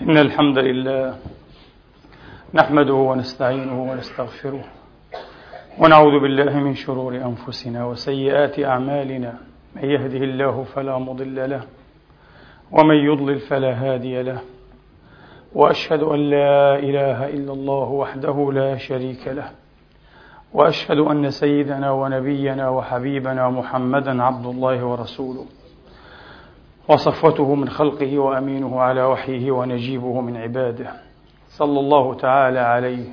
إن الحمد لله نحمده ونستعينه ونستغفره ونعوذ بالله من شرور أنفسنا وسيئات أعمالنا. من يهده الله فلا مضل له ومن يضلل فلا هادي له. وأشهد أن لا إله إلا الله وحده لا شريك له. وأشهد أن سيدنا ونبينا وحبيبنا محمدا عبد الله ورسوله. وصفوته من خلقه وأمينه على وحيه ونجيبه من عباده. صلى الله تعالى عليه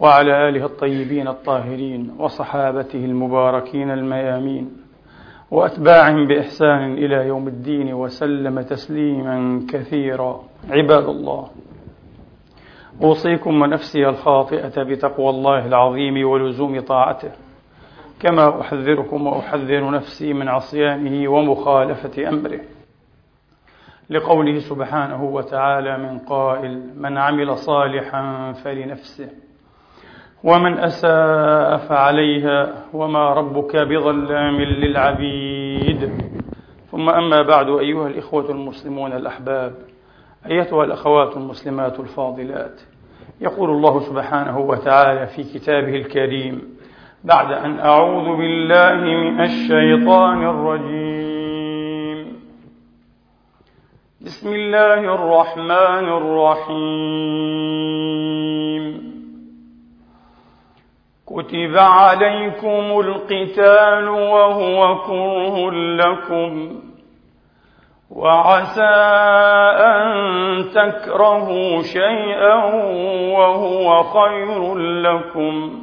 وعلى آله الطيبين الطاهرين وصحابته المباركين الميامين وأتباعهم بإحسان إلى يوم الدين وسلم تسليما كثيرا. عباد الله أوصيكم ونفسي الخاطئة بتقوى الله العظيم ولزوم طاعته كما أحذركم وأحذر نفسي من عصيانه ومخالفة أمره. لقوله سبحانه وتعالى من قائل من عمل صالحا فلنفسه ومن أساء فعليها وما ربك بظلام للعبيد. ثم أما بعد أيها الإخوة المسلمون الأحباب أيتها الأخوات المسلمات الفاضلات يقول الله سبحانه وتعالى في كتابه الكريم بعد أن أعوذ بالله من الشيطان الرجيم. بسم الله الرحمن الرحيم. كتب عليكم القتال وهو كره لكم. وعسى أن تكرهوا شيئا وهو خير لكم.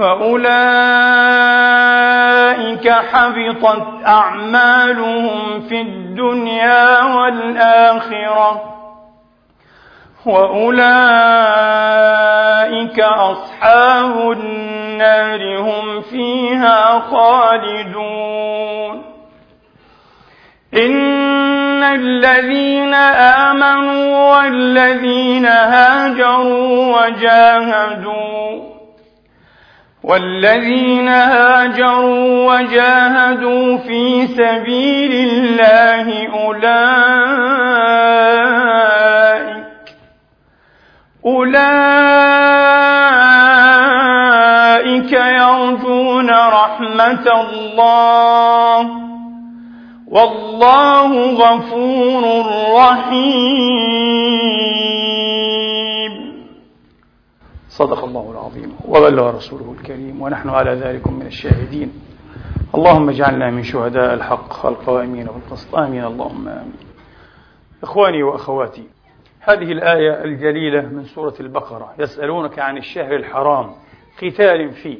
فأولئك حبطت أعمالهم في الدنيا والآخرة وأولئك أصحاب النار هم فيها خالدون إن الذين آمنوا والذين هاجروا وجاهدوا والذين هاجروا وجاهدوا في سبيل الله أولئك أولئك يرجون رحمة الله والله غفور رحيم صدق الله العظيم. وبلغ رسوله الكريم. ونحن على ذلك من الشاهدين. اللهم اجعلنا من شهداء الحق القائمين بالقسط. آمين. اللهم آمين. إخواني وأخواتي هذه الآية الجليلة من سورة البقرة. يسألونك عن الشهر الحرام قتال فيه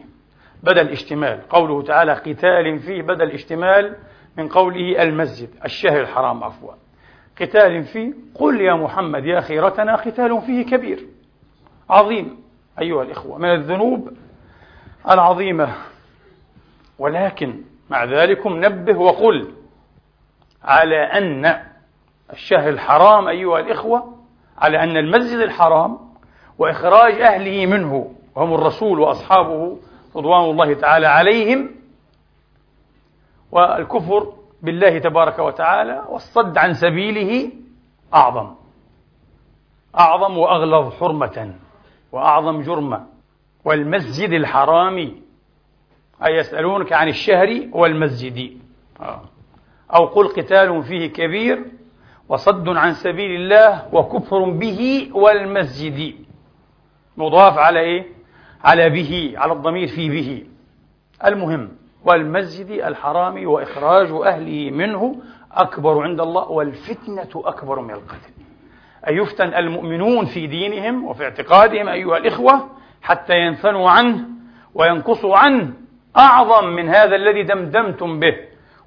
بدل اشتمال. قوله تعالى قتال فيه بدل اشتمال من قوله المسجد الشهر الحرام عفوا. قتال فيه قل يا محمد يا خيرتنا قتال فيه كبير. عظيم. أيها الإخوة من الذنوب العظيمة. ولكن مع ذلك نبه وقل على أن الشهر الحرام أيها الإخوة على أن المسجد الحرام وإخراج أهله منه وهم الرسول وأصحابه رضوان الله تعالى عليهم والكفر بالله تبارك وتعالى والصد عن سبيله أعظم أعظم وأغلظ حرمة. وأعظم جرما والمسجد الحرام أي يسألونك عن الشهر والمسجد آه. أو قل قتال فيه كبير وصد عن سبيل الله وكفر به والمسجد مضاف على إيه؟ على به على الضمير في به المهم والمسجد الحرام وإخراج أهله منه أكبر عند الله والفتنة أكبر من القتل أن يفتن المؤمنون في دينهم وفي اعتقادهم أيها الإخوة حتى ينثنوا عنه وينقصوا عنه أعظم من هذا الذي دمدمتم به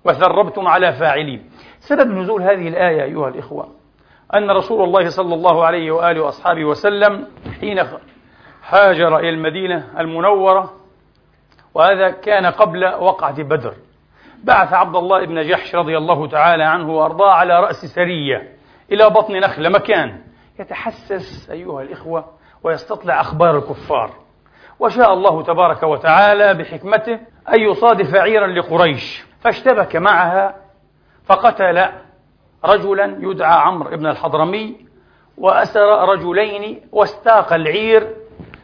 وثربتم على فاعليه سبب نزول هذه الآية أيها الإخوة أن رسول الله صلى الله عليه وآله وأصحابه وسلم حين هاجر إلى المدينة المنورة وهذا كان قبل وقعة بدر. بعث عبد الله بن جحش رضي الله تعالى عنه وأرضاه على رأس سرية. إلى بطن نخلة مكان يتحسس أيها الإخوة ويستطلع أخبار الكفار. وشاء الله تبارك وتعالى بحكمته أن يصادف عيرا لقريش. فاشتبك معها فقتل رجلا يدعى عمرو بن الحضرمي وأسر رجلين واستاق العير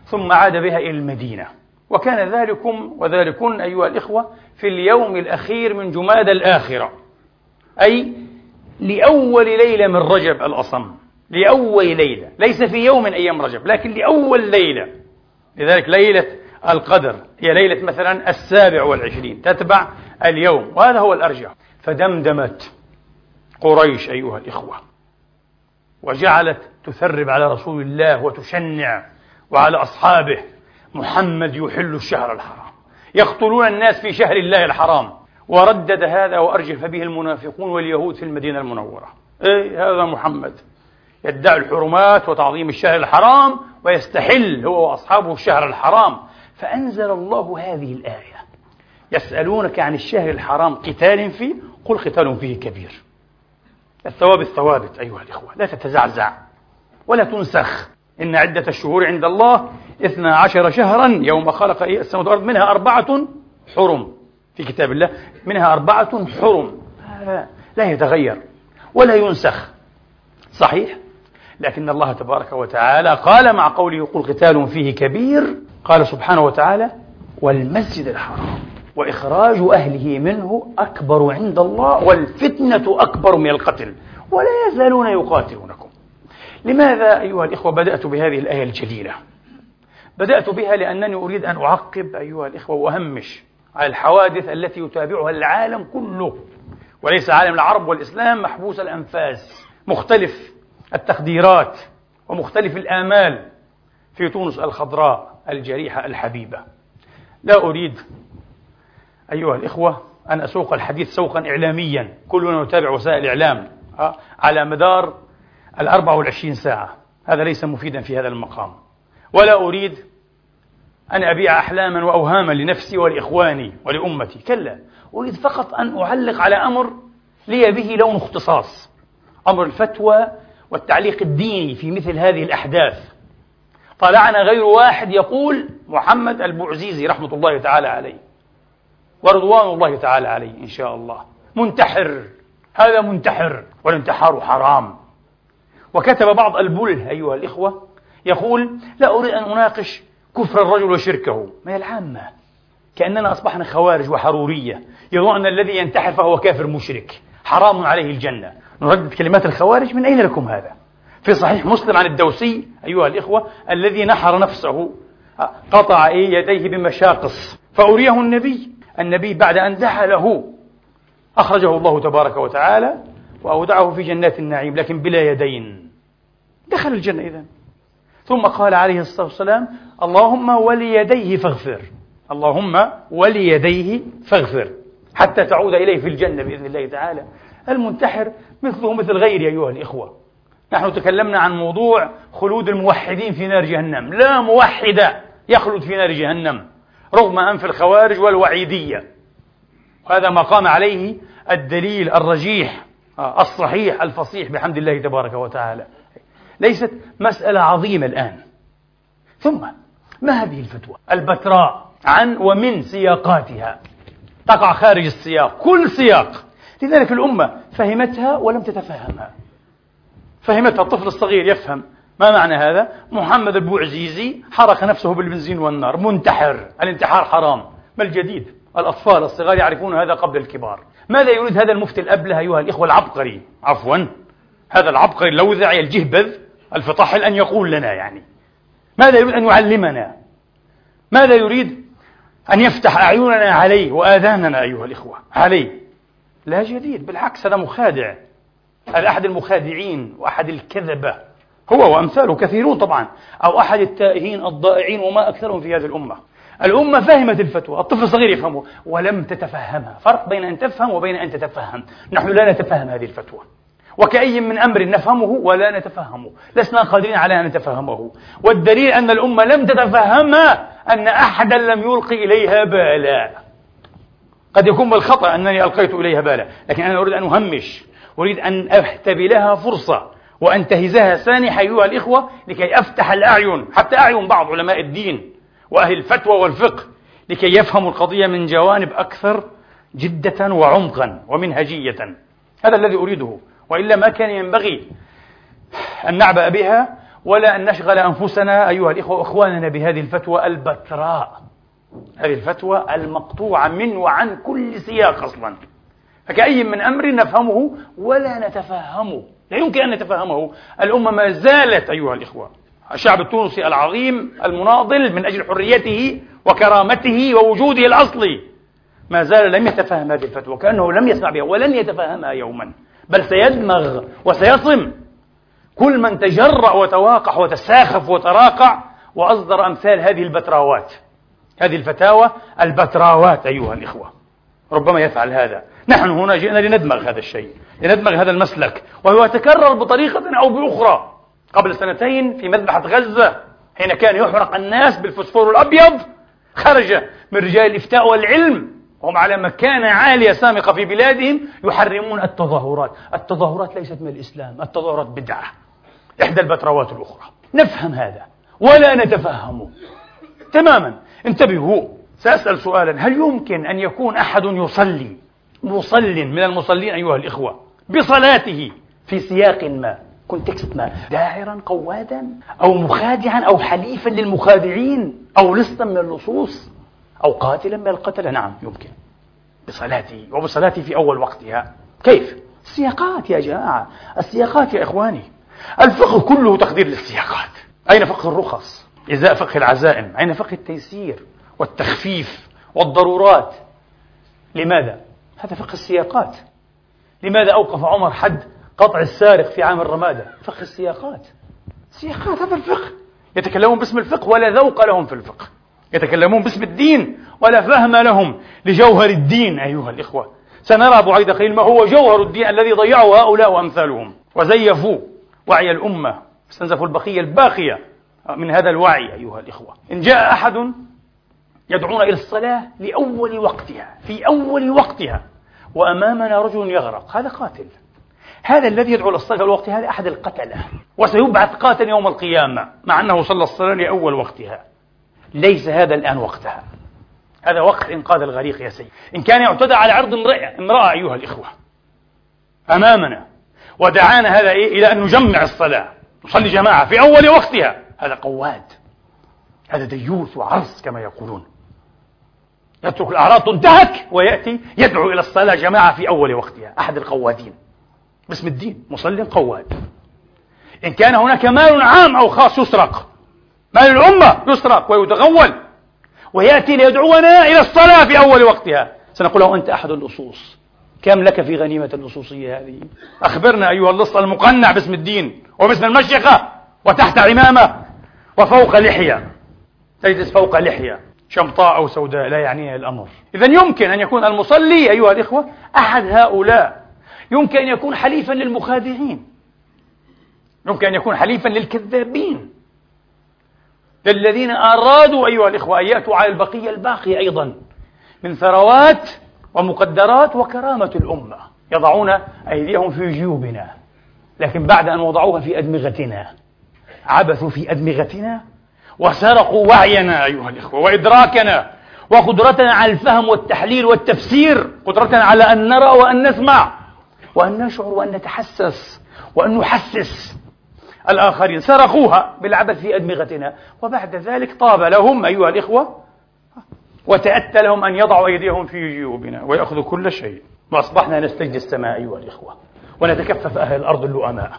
ثم عاد بها إلى المدينة. وكان ذلكم وذلكن أيها الإخوة في اليوم الأخير من جماد الآخرة. أي لأول ليلة من رجب الأصم. لأول ليلة. ليس في يوم من أيام رجب لكن لأول ليلة. لذلك ليلة القدر هي ليلة مثلا السابع والعشرين تتبع اليوم وهذا هو الأرجح. فدمدمت قريش أيها الإخوة وجعلت تثرب على رسول الله وتشنع وعلى أصحابه. محمد يحل الشهر الحرام. يقتلون الناس في شهر الله الحرام. وردد هذا وأرجف به المنافقون واليهود في المدينة المنورة. إيه هذا محمد. يدعي الحرمات وتعظيم الشهر الحرام ويستحل هو وأصحابه الشهر الحرام. فأنزل الله هذه الآية. يسألونك عن الشهر الحرام قتال فيه؟ قل قتال فيه كبير. الثواب الثوابت أيها الإخوة. لا تتزعزع ولا تنسخ. إن عدة الشهور عند الله اثنا عشر شهرا يوم خلق السماوات والأرض منها أربعة حرم. في كتاب الله منها أربعة حرم. لا يتغير ولا ينسخ. صحيح؟ لكن الله تبارك وتعالى قال مع قوله قل قتال فيه كبير قال سبحانه وتعالى والمسجد الحرام وإخراج أهله منه أكبر عند الله والفتنة أكبر من القتل ولا يزالون يقاتلونكم. لماذا أيها الإخوة بدأت بهذه الآية الجليلة؟ بدأت بها لأنني أريد أن أعقب أيها الإخوة وأهمش الحوادث التي يتابعها العالم كله وليس عالم العرب والإسلام محبوس الأنفاس مختلف التقديرات ومختلف الآمال. في تونس الخضراء الجريحة الحبيبة. لا أريد أيها الإخوة أن أسوق الحديث سوقا إعلاميا. كلنا نتابع وسائل الإعلام على مدار الأربع والعشرين ساعة. هذا ليس مفيدا في هذا المقام. ولا أريد أن أبيع أحلاما وأوهاما لنفسي ولإخواني ولأمتي. كلا. أريد فقط أن أعلق على أمر لي به لون اختصاص. أمر الفتوى والتعليق الديني في مثل هذه الأحداث. طلعنا غير واحد يقول محمد البوعزيزي رحمة الله تعالى عليه ورضوان الله تعالى عليه إن شاء الله. منتحر. هذا منتحر والانتحار حرام. وكتب بعض البله أيها الإخوة يقول لا أريد أن أناقش كفر الرجل وشركه. ما هي العامة؟ كأننا أصبحنا خوارج وحرورية. يظن الذي ينتحر فهو كافر مشرك. حرام عليه الجنة. نردد كلمات الخوارج من أين لكم هذا؟ في صحيح مسلم عن الدوسي أيها الإخوة الذي نحر نفسه قطع يديه بمشاقص. فأريه النبي. النبي بعد أن دعا له أخرجه الله تبارك وتعالى وأودعه في جنات النعيم لكن بلا يدين. دخل الجنة إذن. ثم قال عليه الصلاة والسلام اللهم وليديه فاغفر. اللهم وليديه فاغفر. حتى تعود إليه في الجنة بإذن الله تعالى. المنتحر مثله مثل غيري أيها الإخوة. نحن تكلمنا عن موضوع خلود الموحدين في نار جهنم. لا موحد يخلد في نار جهنم رغم أنف الخوارج والوعيدية. وهذا ما قام عليه الدليل الرجيح آه، الصحيح الفصيح بحمد الله تبارك وتعالى. ليست مسألة عظيمة الآن. ثم ما هذه الفتوى؟ البتراء عن ومن سياقاتها. تقع خارج السياق كل سياق. لذلك الأمة فهمتها ولم تتفهمها. فهمتها الطفل الصغير يفهم. ما معنى هذا؟ محمد البوعزيزي حرق نفسه بالبنزين والنار. منتحر. الانتحار حرام. ما الجديد؟ الأطفال الصغار يعرفون هذا قبل الكبار. ماذا يريد هذا المفتي الأبلة أيها الإخوة العبقري؟ عفوا هذا العبقري اللوذعي الجهبذ الفطحل أن يقول لنا يعني. ماذا يريد أن يعلمنا؟ ماذا يريد أن يفتح أعيننا عليه وآذاننا أيها الإخوة؟ عليه. لا جديد بالعكس هذا مخادع. هذا أحد المخادعين وأحد الكذبة. هو وأمثاله كثيرون طبعا أو أحد التائهين الضائعين وما أكثرهم في هذه الأمة. الأمة فهمت الفتوى الطفل الصغير يفهمه ولم تتفهمها. فرق بين أن تفهم وبين أن تتفهم. نحن لا نتفهم هذه الفتوى. وكأي من أمر نفهمه ولا نتفهمه. لسنا قادرين على أن نتفهمه. والدليل أن الأمة لم تتفهمها أن أحدا لم يلقي إليها بالا. قد يكون بالخطأ أنني ألقيت إليها بالا لكن أنا أريد أن أهمش. أريد أن أهتبي لها فرصة وأنتهزها سانحة أيها الإخوة لكي أفتح الأعين حتى أعين بعض علماء الدين وأهل الفتوى والفقه لكي يفهموا القضية من جوانب أكثر جدة وعمقا ومنهجية. هذا الذي أريده. وإلا ما كان ينبغي أن نعبأ بها ولا أن نشغل أنفسنا أيها الإخوة وإخواننا بهذه الفتوى البتراء. هذه الفتوى المقطوعة من وعن كل سياق أصلا. فكأي من أمر نفهمه ولا نتفهمه. لا يمكن أن نتفهمه. الأمة ما زالت أيها الإخوة. الشعب التونسي العظيم المناضل من أجل حريته وكرامته ووجوده الأصلي. ما زال لم يتفهم هذه الفتوى. كأنه لم يسمع بها ولن يتفهمها يوما. بل سيدمغ وسيصم. كل من تجرأ وتواقح وتساخف وتراقع وأصدر أمثال هذه البتراوات. هذه الفتاوى البتراوات أيها الإخوة. ربما يفعل هذا. نحن هنا جئنا لندمغ هذا الشيء لندمغ هذا المسلك وهو يتكرر بطريقة أو بأخرى. قبل سنتين في مذبحة غزة حين كان يحرق الناس بالفسفور الأبيض خرج من رجال الإفتاء والعلم وهم على مكانة عالية سامقة في بلادهم يحرمون التظاهرات. التظاهرات ليست من الإسلام التظاهرات بدعة. إحدى البتروات الأخرى. نفهم هذا ولا نتفهمه تماما. انتبهوا. سأسأل سؤالا. هل يمكن أن يكون أحد يصلي؟ مصل من المصلين أيها الإخوة. بصلاته في سياق ما. كونتكست ما. داعرا قوادا أو مخادعا أو حليفا للمخادعين أو لصا من اللصوص أو قاتلا من القتلة نعم يمكن. بصلاته وبصلاته في أول وقتها. كيف؟ السياقات يا جماعة السياقات يا إخواني. الفقه كله تقدير للسياقات. أين فقه الرخص؟ إزاء فقه العزائم؟ أين فقه التيسير والتخفيف والضرورات؟ لماذا؟ هذا فقه السياقات. لماذا أوقف عمر حد قطع السارق في عام الرمادة؟ فقه السياقات. سياقات هذا الفقه. يتكلمون باسم الفقه ولا ذوق لهم في الفقه. يتكلمون باسم الدين ولا فهم لهم لجوهر الدين أيها الإخوة. سنرى بعيد خليل ما هو جوهر الدين الذي ضيعه هؤلاء وأمثالهم. وزيفوا وعي الأمة. استنزفوا البقية الباقية من هذا الوعي أيها الإخوة. إن جاء أحد يدعونا إلى الصلاة لأول وقتها في أول وقتها وأمامنا رجل يغرق هذا قاتل. هذا الذي يدعو للصلاة في الوقت هذا أحد القتلة. وسيبعث قاتل يوم القيامة مع أنه صلى الصلاة لأول وقتها. ليس هذا الآن وقتها. هذا وقت إنقاذ الغريق يا سيدي. إن كان يعتدى على عرض امرأة, أيها الإخوة. أمامنا. ودعانا هذا إيه؟ إلى أن نجمع الصلاة. نصلي جماعة في أول وقتها. هذا قواد. هذا ديوث وعرس كما يقولون. يترك الأعراض تنتهك ويأتي يدعو إلى الصلاة جماعة في أول وقتها. أحد القوادين. باسم الدين. مصلي قواد. إن كان هناك مال عام أو خاص يسرق. مال الأمة؟ يسرق ويتغول. ويأتي ليدعونا إلى الصلاة في أول وقتها. سنقول له أنت أحد اللصوص كم لك في غنيمة اللصوصية هذه؟ أخبرنا أيها اللص المقنع باسم الدين وباسم المشيخة وتحت عمامة وفوق لحية. تجلس فوق لحية. شمطاء أو سوداء لا يعنيها الأمر. إذا يمكن أن يكون المصلي أيها الإخوة أحد هؤلاء. يمكن أن يكون حليفا للمخادعين. يمكن أن يكون حليفا للكذابين. للذين أرادوا أيها الإخوة أن يأتوا على البقية الباقية أيضا من ثروات ومقدرات وكرامة الأمة. يضعون أيديهم في جيوبنا لكن بعد أن وضعوها في أدمغتنا. عبثوا في أدمغتنا وسرقوا وعينا أيها الإخوة وإدراكنا وقدرتنا على الفهم والتحليل والتفسير قدرتنا على أن نرى وأن نسمع وأن نشعر وأن نتحسس وأن نحسس. الآخرين سرقوها بالعبث في أدمغتنا. وبعد ذلك طاب لهم أيها الإخوة وتأتى لهم أن يضعوا أيديهم في جيوبنا ويأخذوا كل شيء. وأصبحنا نستجد السماء أيها الإخوة ونتكفف أهل الأرض اللؤماء.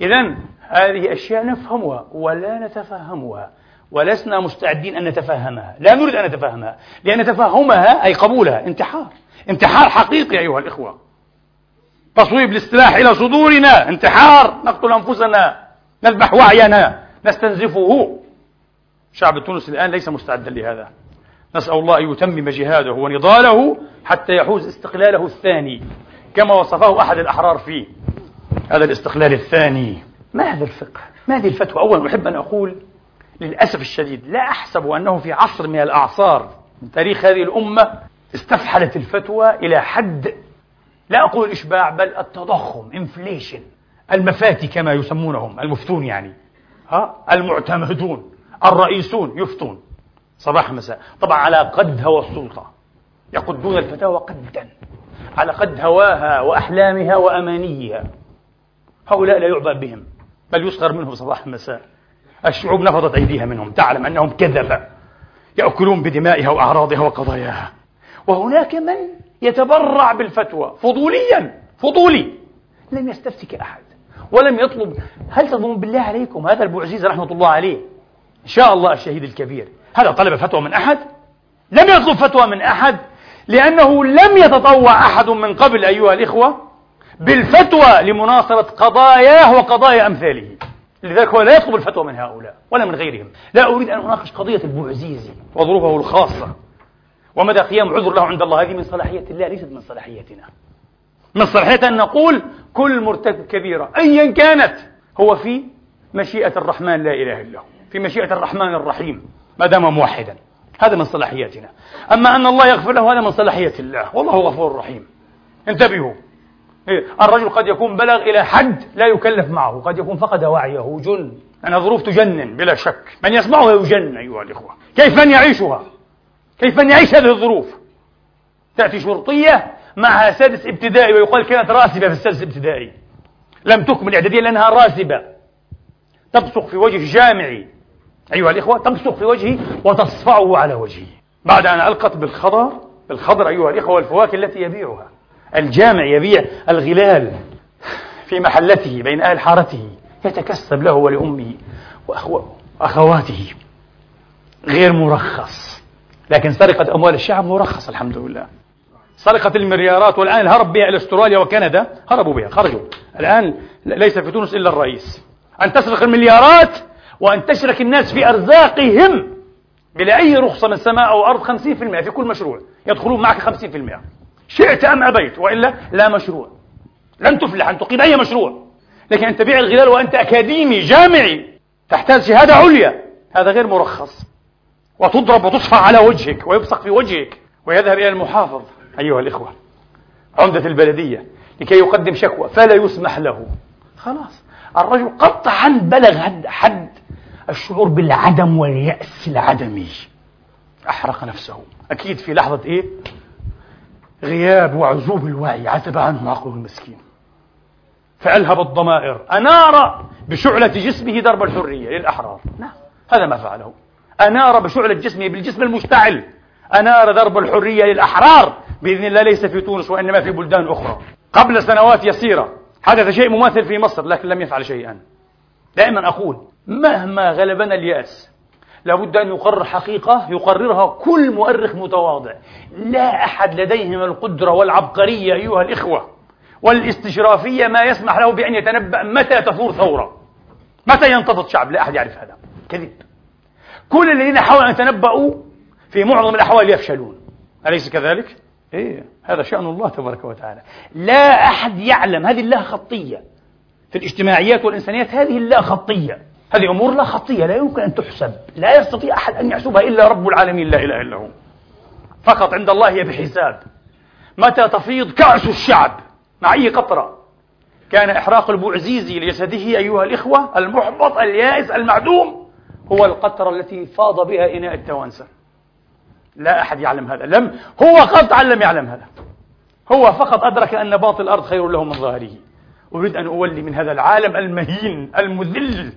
إذا هذه أشياء نفهمها ولا نتفهمها ولسنا مستعدين أن نتفهمها. لا نريد أن نتفهمها لأن تفهمها أي قبولها انتحار. انتحار حقيقي أيها الإخوة. تصويب الاستلاح إلى صدورنا انتحار. نقتل أنفسنا. نذبح وعينا نستنزفه. شعب تونس الآن ليس مستعدا لهذا. نسأل الله أن يتمم جهاده ونضاله حتى يحوز استقلاله الثاني كما وصفه أحد الأحرار فيه. هذا الاستقلال الثاني. ما هذا الفقه؟ ما هذه الفتوى؟ أولا أحب أن أقول للأسف الشديد لا أحسب أنه في عصر من الأعصار من تاريخ هذه الأمة استفحلت الفتوى إلى حد لا أقول الإشباع بل التضخم انفليشن المفاتي كما يسمونهم المفتون يعني. ها؟ المعتمدون الرئيسون يفتون. صباح مساء. طبعا على قد هوى السلطة. يقدون الفتاوى قدا. على قد هواها وأحلامها وأمانيها. هؤلاء لا يعبأ بهم بل يسخر منهم. صباح مساء. الشعوب نفضت أيديها منهم. تعلم أنهم كذبة يأكلون بدمائها وأعراضها وقضاياها. وهناك من يتبرع بالفتوى فضوليا فضولي. لم يستفتك أحد. ولم يطلب. هل تظنون بالله عليكم هذا البوعزيز رحمة الله عليه؟ إن شاء الله الشهيد الكبير. هذا طلب فتوى من أحد؟ لم يطلب فتوى من أحد؟ لأنه لم يتطوع أحد من قبل أيها الإخوة بالفتوى لمناصرة قضاياه وقضايا أمثاله. لذلك هو لا يطلب الفتوى من هؤلاء ولا من غيرهم. لا أريد أن أناقش قضية البوعزيزي وظروفه الخاصة. ومدى قيام عذر له عند الله هذه من صلاحية الله ليست من صلاحيتنا من صلاحيتنا أن نقول كل مرتكب كبيرة أيا كانت هو في مشيئة الرحمن لا إله إلا هو في مشيئة الرحمن الرحيم ما دام موحدا هذا من صلاحياتنا. أما أن الله يغفر له هذا من صلاحية الله والله غفور رحيم. انتبهوا. إيه؟ الرجل قد يكون بلغ إلى حد لا يكلف معه قد يكون فقد وعيه جن. أنا ظروف تجنن بلا شك. من يسمعها يجن أيها الإخوة. كيف من يعيشها؟ كيف من يعيش هذه الظروف؟ تأتي شرطية معها سادس ابتدائي ويقال كانت راسبة في السادس ابتدائي. لم تكمل إعدادية لأنها راسبة. تبصق في وجه جامعي. أيها الإخوة تبصق في وجهه وتصفعه على وجهه بعد أن ألقت بالخضر بالخضر أيها الإخوة والفواكه التي يبيعها. الجامع يبيع الغلال في محلته بين أهل حارته. يتكسب له ولأمه وأخواته. غير مرخص. لكن سرقة أموال الشعب مرخص الحمد لله. سرقة المليارات والآن الهرب بها إلى أستراليا وكندا. هربوا بها خرجوا. الآن ليس في تونس إلا الرئيس. أن تسرق المليارات وأن تشرك الناس في أرزاقهم بلا أي رخصة من سماء أو أرض 50% في كل مشروع. يدخلون معك 50% شئت أم أبيت وإلا لا مشروع. لن تفلح أن تقيم أي مشروع. لكن أن تبيع الغلال وأنت أكاديمي جامعي تحتاج شهادة عليا. هذا غير مرخص. وتضرب وتصفى على وجهك ويبصق في وجهك ويذهب إلى المحافظ. أيها الإخوة عمدة البلدية لكي يقدم شكوى فلا يسمح له. خلاص الرجل قطعا بلغ حد الشعور بالعدم واليأس العدمي. أحرق نفسه. أكيد في لحظة إيه؟ غياب وعزوب الوعي عتب عنه عقله المسكين. فألهب الضمائر. أنار بشعلة جسمه درب الحرية للأحرار. نعم. هذا ما فعله. أنار بشعلة جسمه بالجسم المشتعل. أنار درب الحرية للأحرار. بإذن الله ليس في تونس وإنما في بلدان أخرى. قبل سنوات يسيرة حدث شيء مماثل في مصر لكن لم يفعل شيئا. دائما أقول مهما غلبنا اليأس لابد أن يقرر حقيقة يقررها كل مؤرخ متواضع. لا أحد لديهم القدرة والعبقرية أيها الإخوة والاستشرافية ما يسمح له بأن يتنبأ متى تثور ثورة. متى ينتفض شعب؟ لا أحد يعرف هذا. كذب. كل الذين حاولوا أن يتنبأوا في معظم الأحوال يفشلون. أليس كذلك؟ إيه هذا شأن الله تبارك وتعالى. لا أحد يعلم هذه الله خطية. في الاجتماعيات والإنسانيات هذه الله خطية. هذه أمور لا خطية لا يمكن أن تحسب. لا يستطيع أحد أن يحسبها إلا رب العالمين لا إله إلا هو. فقط عند الله هي بحساب. متى تفيض كأس الشعب مع أي قطرة؟ كان إحراق البوعزيزي لجسده أيها الإخوة المحبط اليائس المعدوم هو القطرة التي فاض بها إناء التوانسة. لا أحد يعلم هذا. لم هو قطعا لم يعلم هذا. هو فقط أدرك أن باطن الأرض خير له من ظاهره. أريد أن أولي من هذا العالم المهين المذل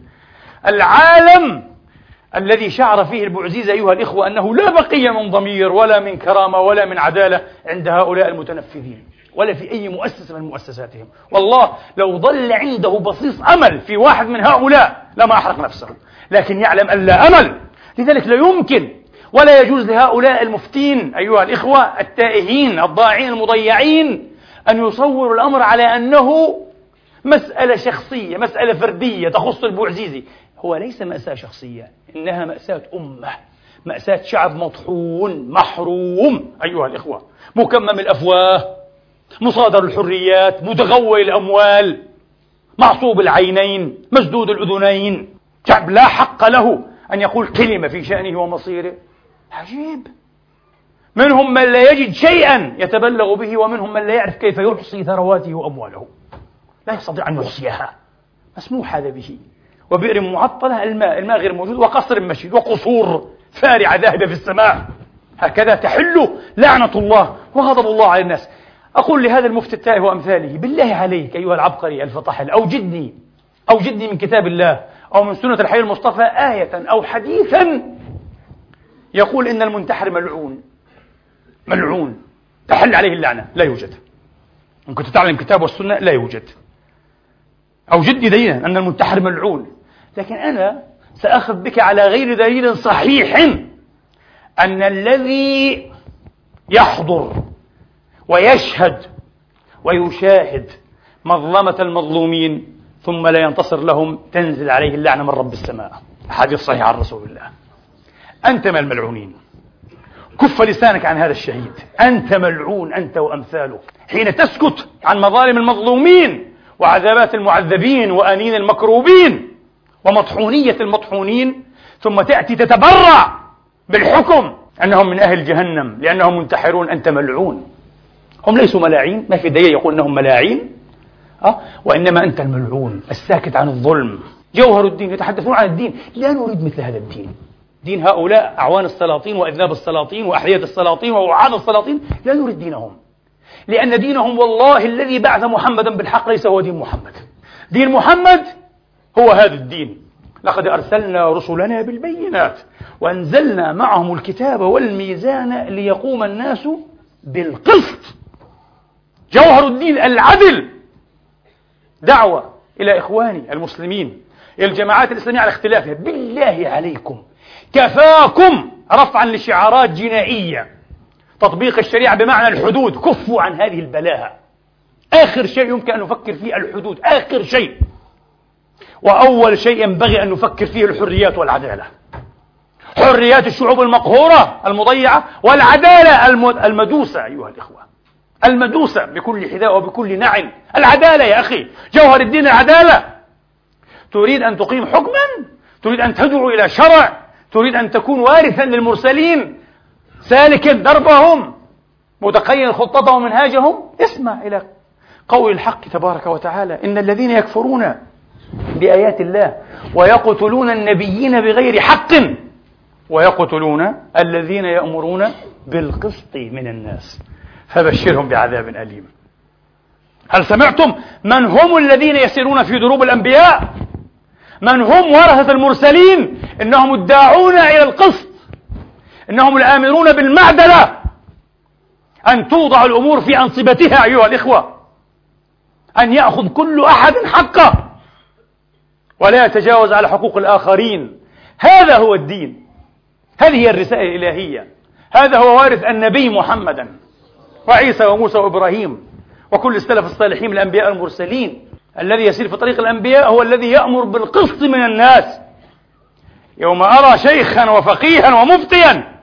العالم الذي شعر فيه البعزيز أيها الإخوة أنه لا بقية من ضمير ولا من كرامة ولا من عدالة عند هؤلاء المتنفذين ولا في أي مؤسسة من مؤسساتهم. والله لو ظل عنده بصيص أمل في واحد من هؤلاء لما أحرق نفسه. لكن يعلم أن لا أمل. لذلك لا يمكن ولا يجوز لهؤلاء المفتين أيها الإخوة التائهين الضائعين المضيعين أن يصوروا الأمر على أنه مسألة شخصية مسألة فردية تخص البوعزيزي. هو ليس مأساة شخصية إنها مأساة أمة مأساة شعب مطحون محروم أيها الإخوة. مكمم الأفواه مصادر الحريات متغول الأموال معصوب العينين مسدود الأذنين. شعب لا حق له أن يقول كلمة في شأنه ومصيره. عجيب. منهم من لا يجد شيئا يتبلغ به ومنهم من لا يعرف كيف يحصي ثرواته وأمواله. لا يستطيع أن يحصيها. مسموح هذا به. وبئر معطلة الماء الماء غير موجود وقصر مشيد وقصور فارعة ذاهبة في السماء. هكذا تحل لعنة الله وغضب الله على الناس. أقول لهذا المفتي التائه وأمثاله بالله عليك أيها العبقري الفطحل أوجدني أوجدني من كتاب الله أو من سنة الحي المصطفى آية أو حديثا يقول إن المنتحر ملعون. ملعون. تحل عليه اللعنة. لا يوجد. إن كنت تعلم الكتاب والسنة لا يوجد. أوجد دليلا أن المنتحر ملعون. لكن أنا سأخذ بك على غير دليل صحيح أن الذي يحضر ويشهد ويشاهد مظلمة المظلومين ثم لا ينتصر لهم تنزل عليه اللعنة من رب السماء. حديث صحيح عن رسول الله. أنت من الملعونين. كف لسانك عن هذا الشهيد. أنت ملعون أنت وأمثالك حين تسكت عن مظالم المظلومين وعذابات المعذبين وأنين المكروبين ومطحونية المطحونين ثم تأتي تتبرع بالحكم أنهم من أهل جهنم لأنهم منتحرون. أنت ملعون. هم ليسوا ملاعين. ما في دليل يقول أنهم ملاعين. أه؟ وإنما أنت الملعون الساكت عن الظلم. جوهر الدين يتحدثون عن الدين. لا نريد مثل هذا الدين. دين هؤلاء أعوان السلاطين وأذناب السلاطين وأحياء السلاطين ووعاد السلاطين لا نريد دينهم. لأن دينهم والله الذي بعث محمدا بالحق ليس هو دين محمد. دين محمد هو هذا الدين. لقد أرسلنا رسلنا بالبينات وأنزلنا معهم الكتاب والميزان ليقوم الناس بالقسط. جوهر الدين العدل. دعوة إلى إخواني المسلمين. الجماعات الإسلامية على اختلافها. بالله عليكم. كفاكم رفعا لشعارات جنائية. تطبيق الشريعة بمعنى الحدود. كفوا عن هذه البلاهة. آخر شيء يمكن أن نفكر فيه الحدود. آخر شيء. وأول شيء ينبغي أن نفكر فيه الحريات والعدالة. حريات الشعوب المقهورة المضيعة والعدالة المدوسة أيها الإخوة. المدوسة بكل حذاء وبكل نعم. العدالة يا أخي. جوهر الدين العدالة. تريد أن تقيم حكما؟ تريد أن تدعو إلى شرع؟ تريد أن تكون وارثا للمرسلين سالكا دربهم متقين خطتهم ومنهاجهم اسمع إلى قول الحق تبارك وتعالى إن الذين يكفرون بآيات الله ويقتلون النبيين بغير حق ويقتلون الذين يأمرون بالقسط من الناس فبشرهم بعذاب أليم. هل سمعتم من هم الذين يسيرون في دروب الأنبياء؟ من هم ورثة المرسلين؟ إنهم الداعون إلى القسط. إنهم الآمرون بالمعدلة. أن توضع الأمور في أنصبتها أيها الإخوة. أن يأخذ كل أحد حقه. ولا يتجاوز على حقوق الآخرين. هذا هو الدين. هذه هي الرسالة الإلهية. هذا هو وارث النبي محمدا. وعيسى وموسى وإبراهيم. وكل السلف الصالحين الأنبياء المرسلين. الذي يسير في طريق الأنبياء هو الذي يأمر بالقسط من الناس. يوم أرى شيخا وفقيها ومفتيا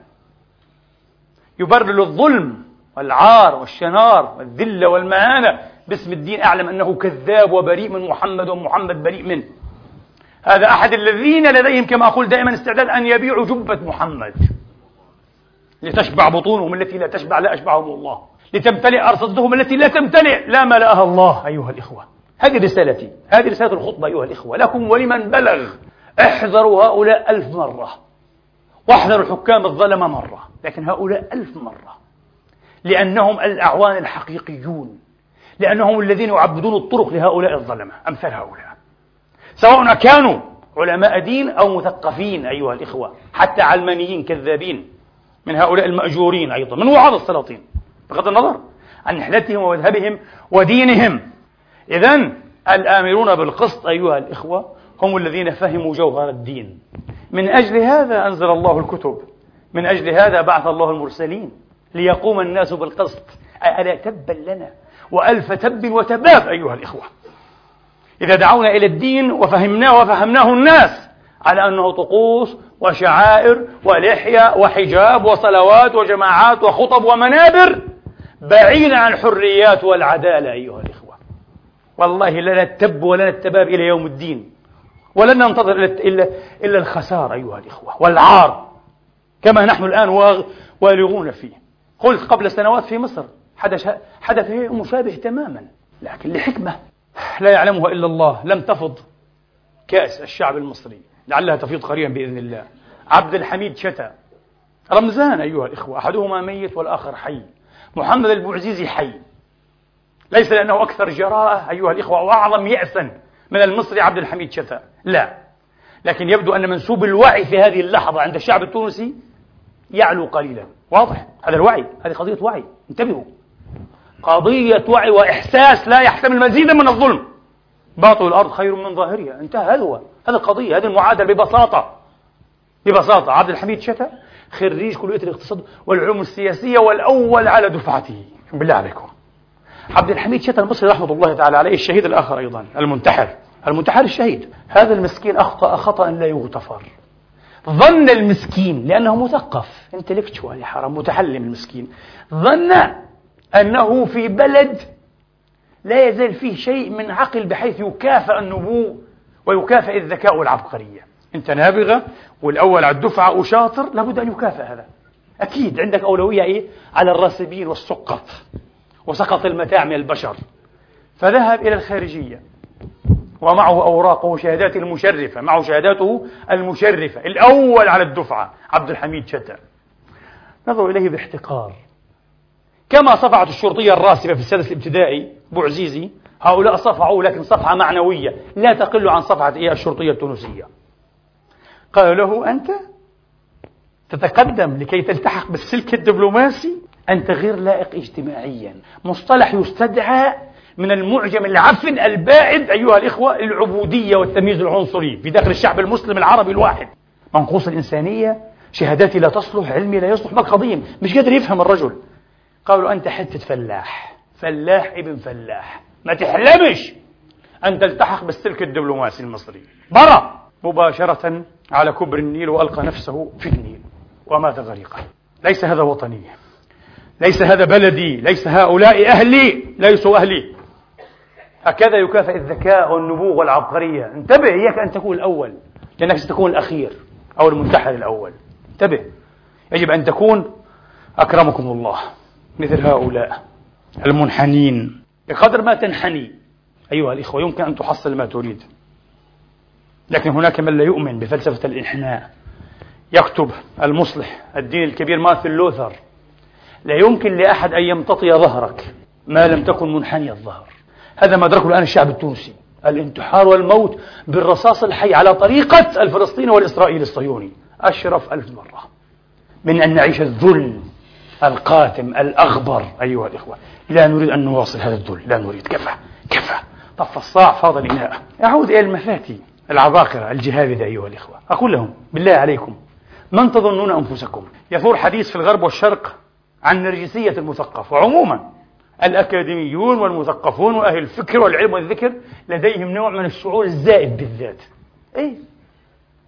يبرر الظلم والعار والشنار والذلة والمهانة. باسم الدين أعلم أنه كذاب وبريء من محمد ومحمد بريء منه. هذا أحد الذين لديهم كما أقول دائما استعداد أن يبيعوا جبة محمد. لتشبع بطونهم التي لا تشبع لا أشبعهم الله. لتمتلئ أرصدتهم التي لا تمتلئ. لا ملأها الله أيها الإخوة. هذه رسالتي هذه رسالة الخطبة أيها الإخوة لكم ولمن بلغ. احذروا هؤلاء ألف مرة. واحذروا الحكام الظلمة مرة لكن هؤلاء ألف مرة. لأنهم الأعوان الحقيقيون. لأنهم الذين يعبدون الطرق لهؤلاء الظلمة أمثال هؤلاء. سواء كانوا علماء دين أو مثقفين أيها الإخوة حتى علمانيين كذابين من هؤلاء المأجورين أيضا من وعاظ السلاطين. بغض النظر عن نحلتهم ومذهبهم ودينهم. إذا الآمرون بالقسط أيها الإخوة هم الذين فهموا جوهر الدين. من أجل هذا أنزل الله الكتب. من أجل هذا بعث الله المرسلين ليقوم الناس بالقسط. ألا تبا لنا وألف تب وتباب أيها الإخوة. إذا دعونا إلى الدين وفهمناه وفهمناه الناس على أنه طقوس وشعائر ولحية وحجاب وصلوات وجماعات وخطب ومنابر بعيدا عن الحريات والعدالة أيها الإخوة. والله لنا التب ولنا التباب إلى يوم الدين. ولن ننتظر إلا, إلا الخسار أيها الإخوة والعار كما نحن الآن والغون فيه. قلت قبل سنوات في مصر حدث حدث مشابه تماما لكن لحكمة لا يعلمها إلا الله لم تفض كأس الشعب المصري لعلها تفيض قريبا بإذن الله. عبد الحميد شتا رمزان أيها الإخوة أحدهما ميت والآخر حي. محمد البوعزيزي حي. ليس لأنه أكثر جراءة أيها الإخوة وأعظم يأسا من المصري عبد الحميد شتا لا. لكن يبدو أن منسوب الوعي في هذه اللحظة عند الشعب التونسي يعلو قليلا. واضح؟ هذا الوعي هذه قضية وعي. انتبهوا. قضية وعي وإحساس لا يحتمل مزيدا من الظلم. باطل الأرض خير من ظاهرها. انتهى هذا هو. هذه القضية هذه المعادلة ببساطة. ببساطة. عبد الحميد شتا خريج كلية الاقتصاد والعلوم السياسية والأول على دفعته. بالله عليكم. عبد الحميد شتا المصري رحمة الله تعالى عليه الشهيد الآخر أيضا المنتحر. المنتحر الشهيد. هذا المسكين أخطأ خطأ لا يغتفر. ظن المسكين لأنه مثقف انتلكتشوال يا حرام متحلم المسكين. ظن أنه في بلد لا يزال فيه شيء من عقل بحيث يكافئ النبوغ ويكافئ الذكاء والعبقرية. أنت نابغة والأول على الدفعة وشاطر لابد أن يكافئ هذا. أكيد عندك أولوية إيه؟ على الراسبين والسقط وسقط المتاع من البشر. فذهب إلى الخارجية ومعه أوراقه وشهاداته المشرفة معه شهاداته المشرفة الأول على الدفعة عبد الحميد شتا نظروا إليه باحتقار. كما صفعت الشرطية الراسبة في السادس الابتدائي بوعزيزي هؤلاء صفعوا لكن صفعة معنوية لا تقل عن صفعة إيه الشرطية التونسية. قالوا له أنت تتقدم لكي تلتحق بالسلك الدبلوماسي أنت غير لائق اجتماعيا. مصطلح يستدعى من المعجم العفن البائد أيها الإخوة العبودية والتمييز العنصري في داخل الشعب المسلم العربي الواحد. منقوص الإنسانية شهاداتي لا تصلح علمي لا يصلح ما القضية مش قادر يفهم الرجل. قالوا أنت حتة فلاح. فلاح ابن فلاح. ما تحلمش أن تلتحق بالسلك الدبلوماسي المصري. برا مباشرة على كبر النيل وألقى نفسه في النيل. ومات غريقا. ليس هذا وطني ليس هذا بلدي ليس هؤلاء أهلي ليسوا أهلي. هكذا يكافئ الذكاء والنبوغ والعبقرية. انتبه إياك أن تكون الأول لأنك ستكون الأخير أو المنتحر الأول. انتبه. يجب أن تكون أكرمكم الله مثل هؤلاء المنحنين. بقدر ما تنحني أيها الإخوة يمكن أن تحصل ما تريد. لكن هناك من لا يؤمن بفلسفة الإنحناء. يكتب المصلح الدين الكبير مارتن لوثر. لا يمكن لأحد أن يمتطي ظهرك ما لم تكن منحني الظهر. هذا ما أدركه الآن الشعب التونسي. الانتحار والموت بالرصاص الحي على طريقة الفلسطيني والإسرائيلي الصهيوني. أشرف ألف مرة. من أن نعيش الذل القاتم الأغبر. أيها الإخوة لا نريد أن نواصل هذا الذل. لا نريد. كفى كفى. طف الصاع فاض الإناء أعود إلى المفاتي العباقرة الجهابذة أيها الإخوة. أقول لهم بالله عليكم من تظنون أنفسكم يثور حديث في الغرب والشرق عن نرجسية المثقف. وعموما الأكاديميون والمثقفون وأهل الفكر والعلم والذكر لديهم نوع من الشعور الزائد بالذات. إيه؟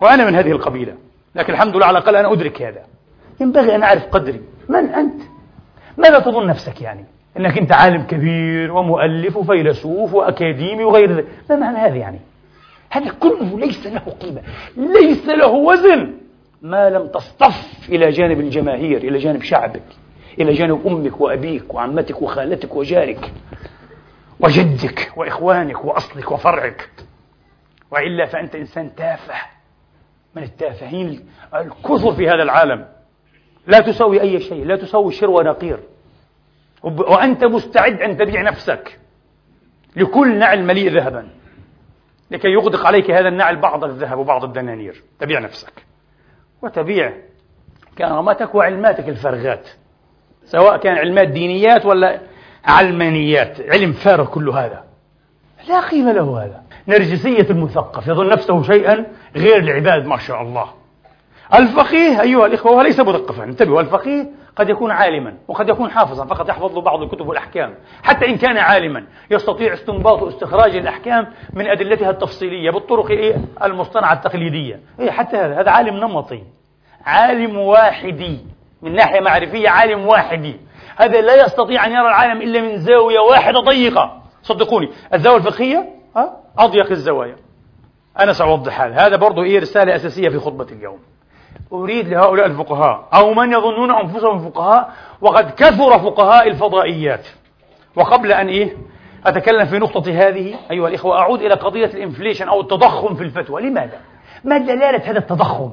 وأنا من هذه القبيلة. لكن الحمد لله على الأقل أنا أدرك هذا. ينبغي أن أعرف قدري. من أنت؟ ماذا تظن نفسك يعني؟ أنك أنت عالم كبير ومؤلف وفيلسوف وأكاديمي وغير ذلك. ما معنى هذا يعني؟ هذا كله ليس له قيمة. ليس له وزن. ما لم تصطف إلى جانب الجماهير إلى جانب شعبك. إلى جانب أمك وأبيك وعمتك وخالتك وجارك وجدك وإخوانك وأصلك وفرعك. وإلا فأنت إنسان تافه من التافهين الكثر في هذا العالم. لا تسوي أي شيء لا تسوي شر ونقير وأنت مستعد أن تبيع نفسك لكل نعل مليء ذهبا. لكي يغدق عليك هذا النعل بعض الذهب وبعض الدنانير. تبيع نفسك. وتبيع كرامتك وعلماتك الفارغات. سواء كان علمات دينيات ولا علمانيات. علم فارغ كل هذا. لا قيمة له هذا. نرجسية المثقف يظن نفسه شيئا غير العباد ما شاء الله. الفقيه أيها الإخوة هو ليس مثقفا. انتبهوا الفقيه قد يكون عالما وقد يكون حافظا فقط يحفظ له بعض الكتب والأحكام حتى إن كان عالما يستطيع استنباط واستخراج الأحكام من أدلتها التفصيلية بالطرق المصطنعة التقليدية. إيه حتى هذا هذا عالم نمطي. عالم واحدي. من ناحية معرفية عالم واحدي هذا لا يستطيع أن يرى العالم إلا من زاوية واحدة ضيقة. صدقوني. الزاوية الفقهية أضيق الزوايا. أنا سأوضح هذا هذا برضه إيه رسالة أساسية في خطبة اليوم. أريد لهؤلاء الفقهاء أو من يظنون أنفسهم فقهاء وقد كثر فقهاء الفضائيات. وقبل أن إيه؟ أتكلم في نقطة هذه أيها الإخوة أعود إلى قضية الإنفليشن أو التضخم في الفتوى. لماذا؟ ما دلالة هذا التضخم؟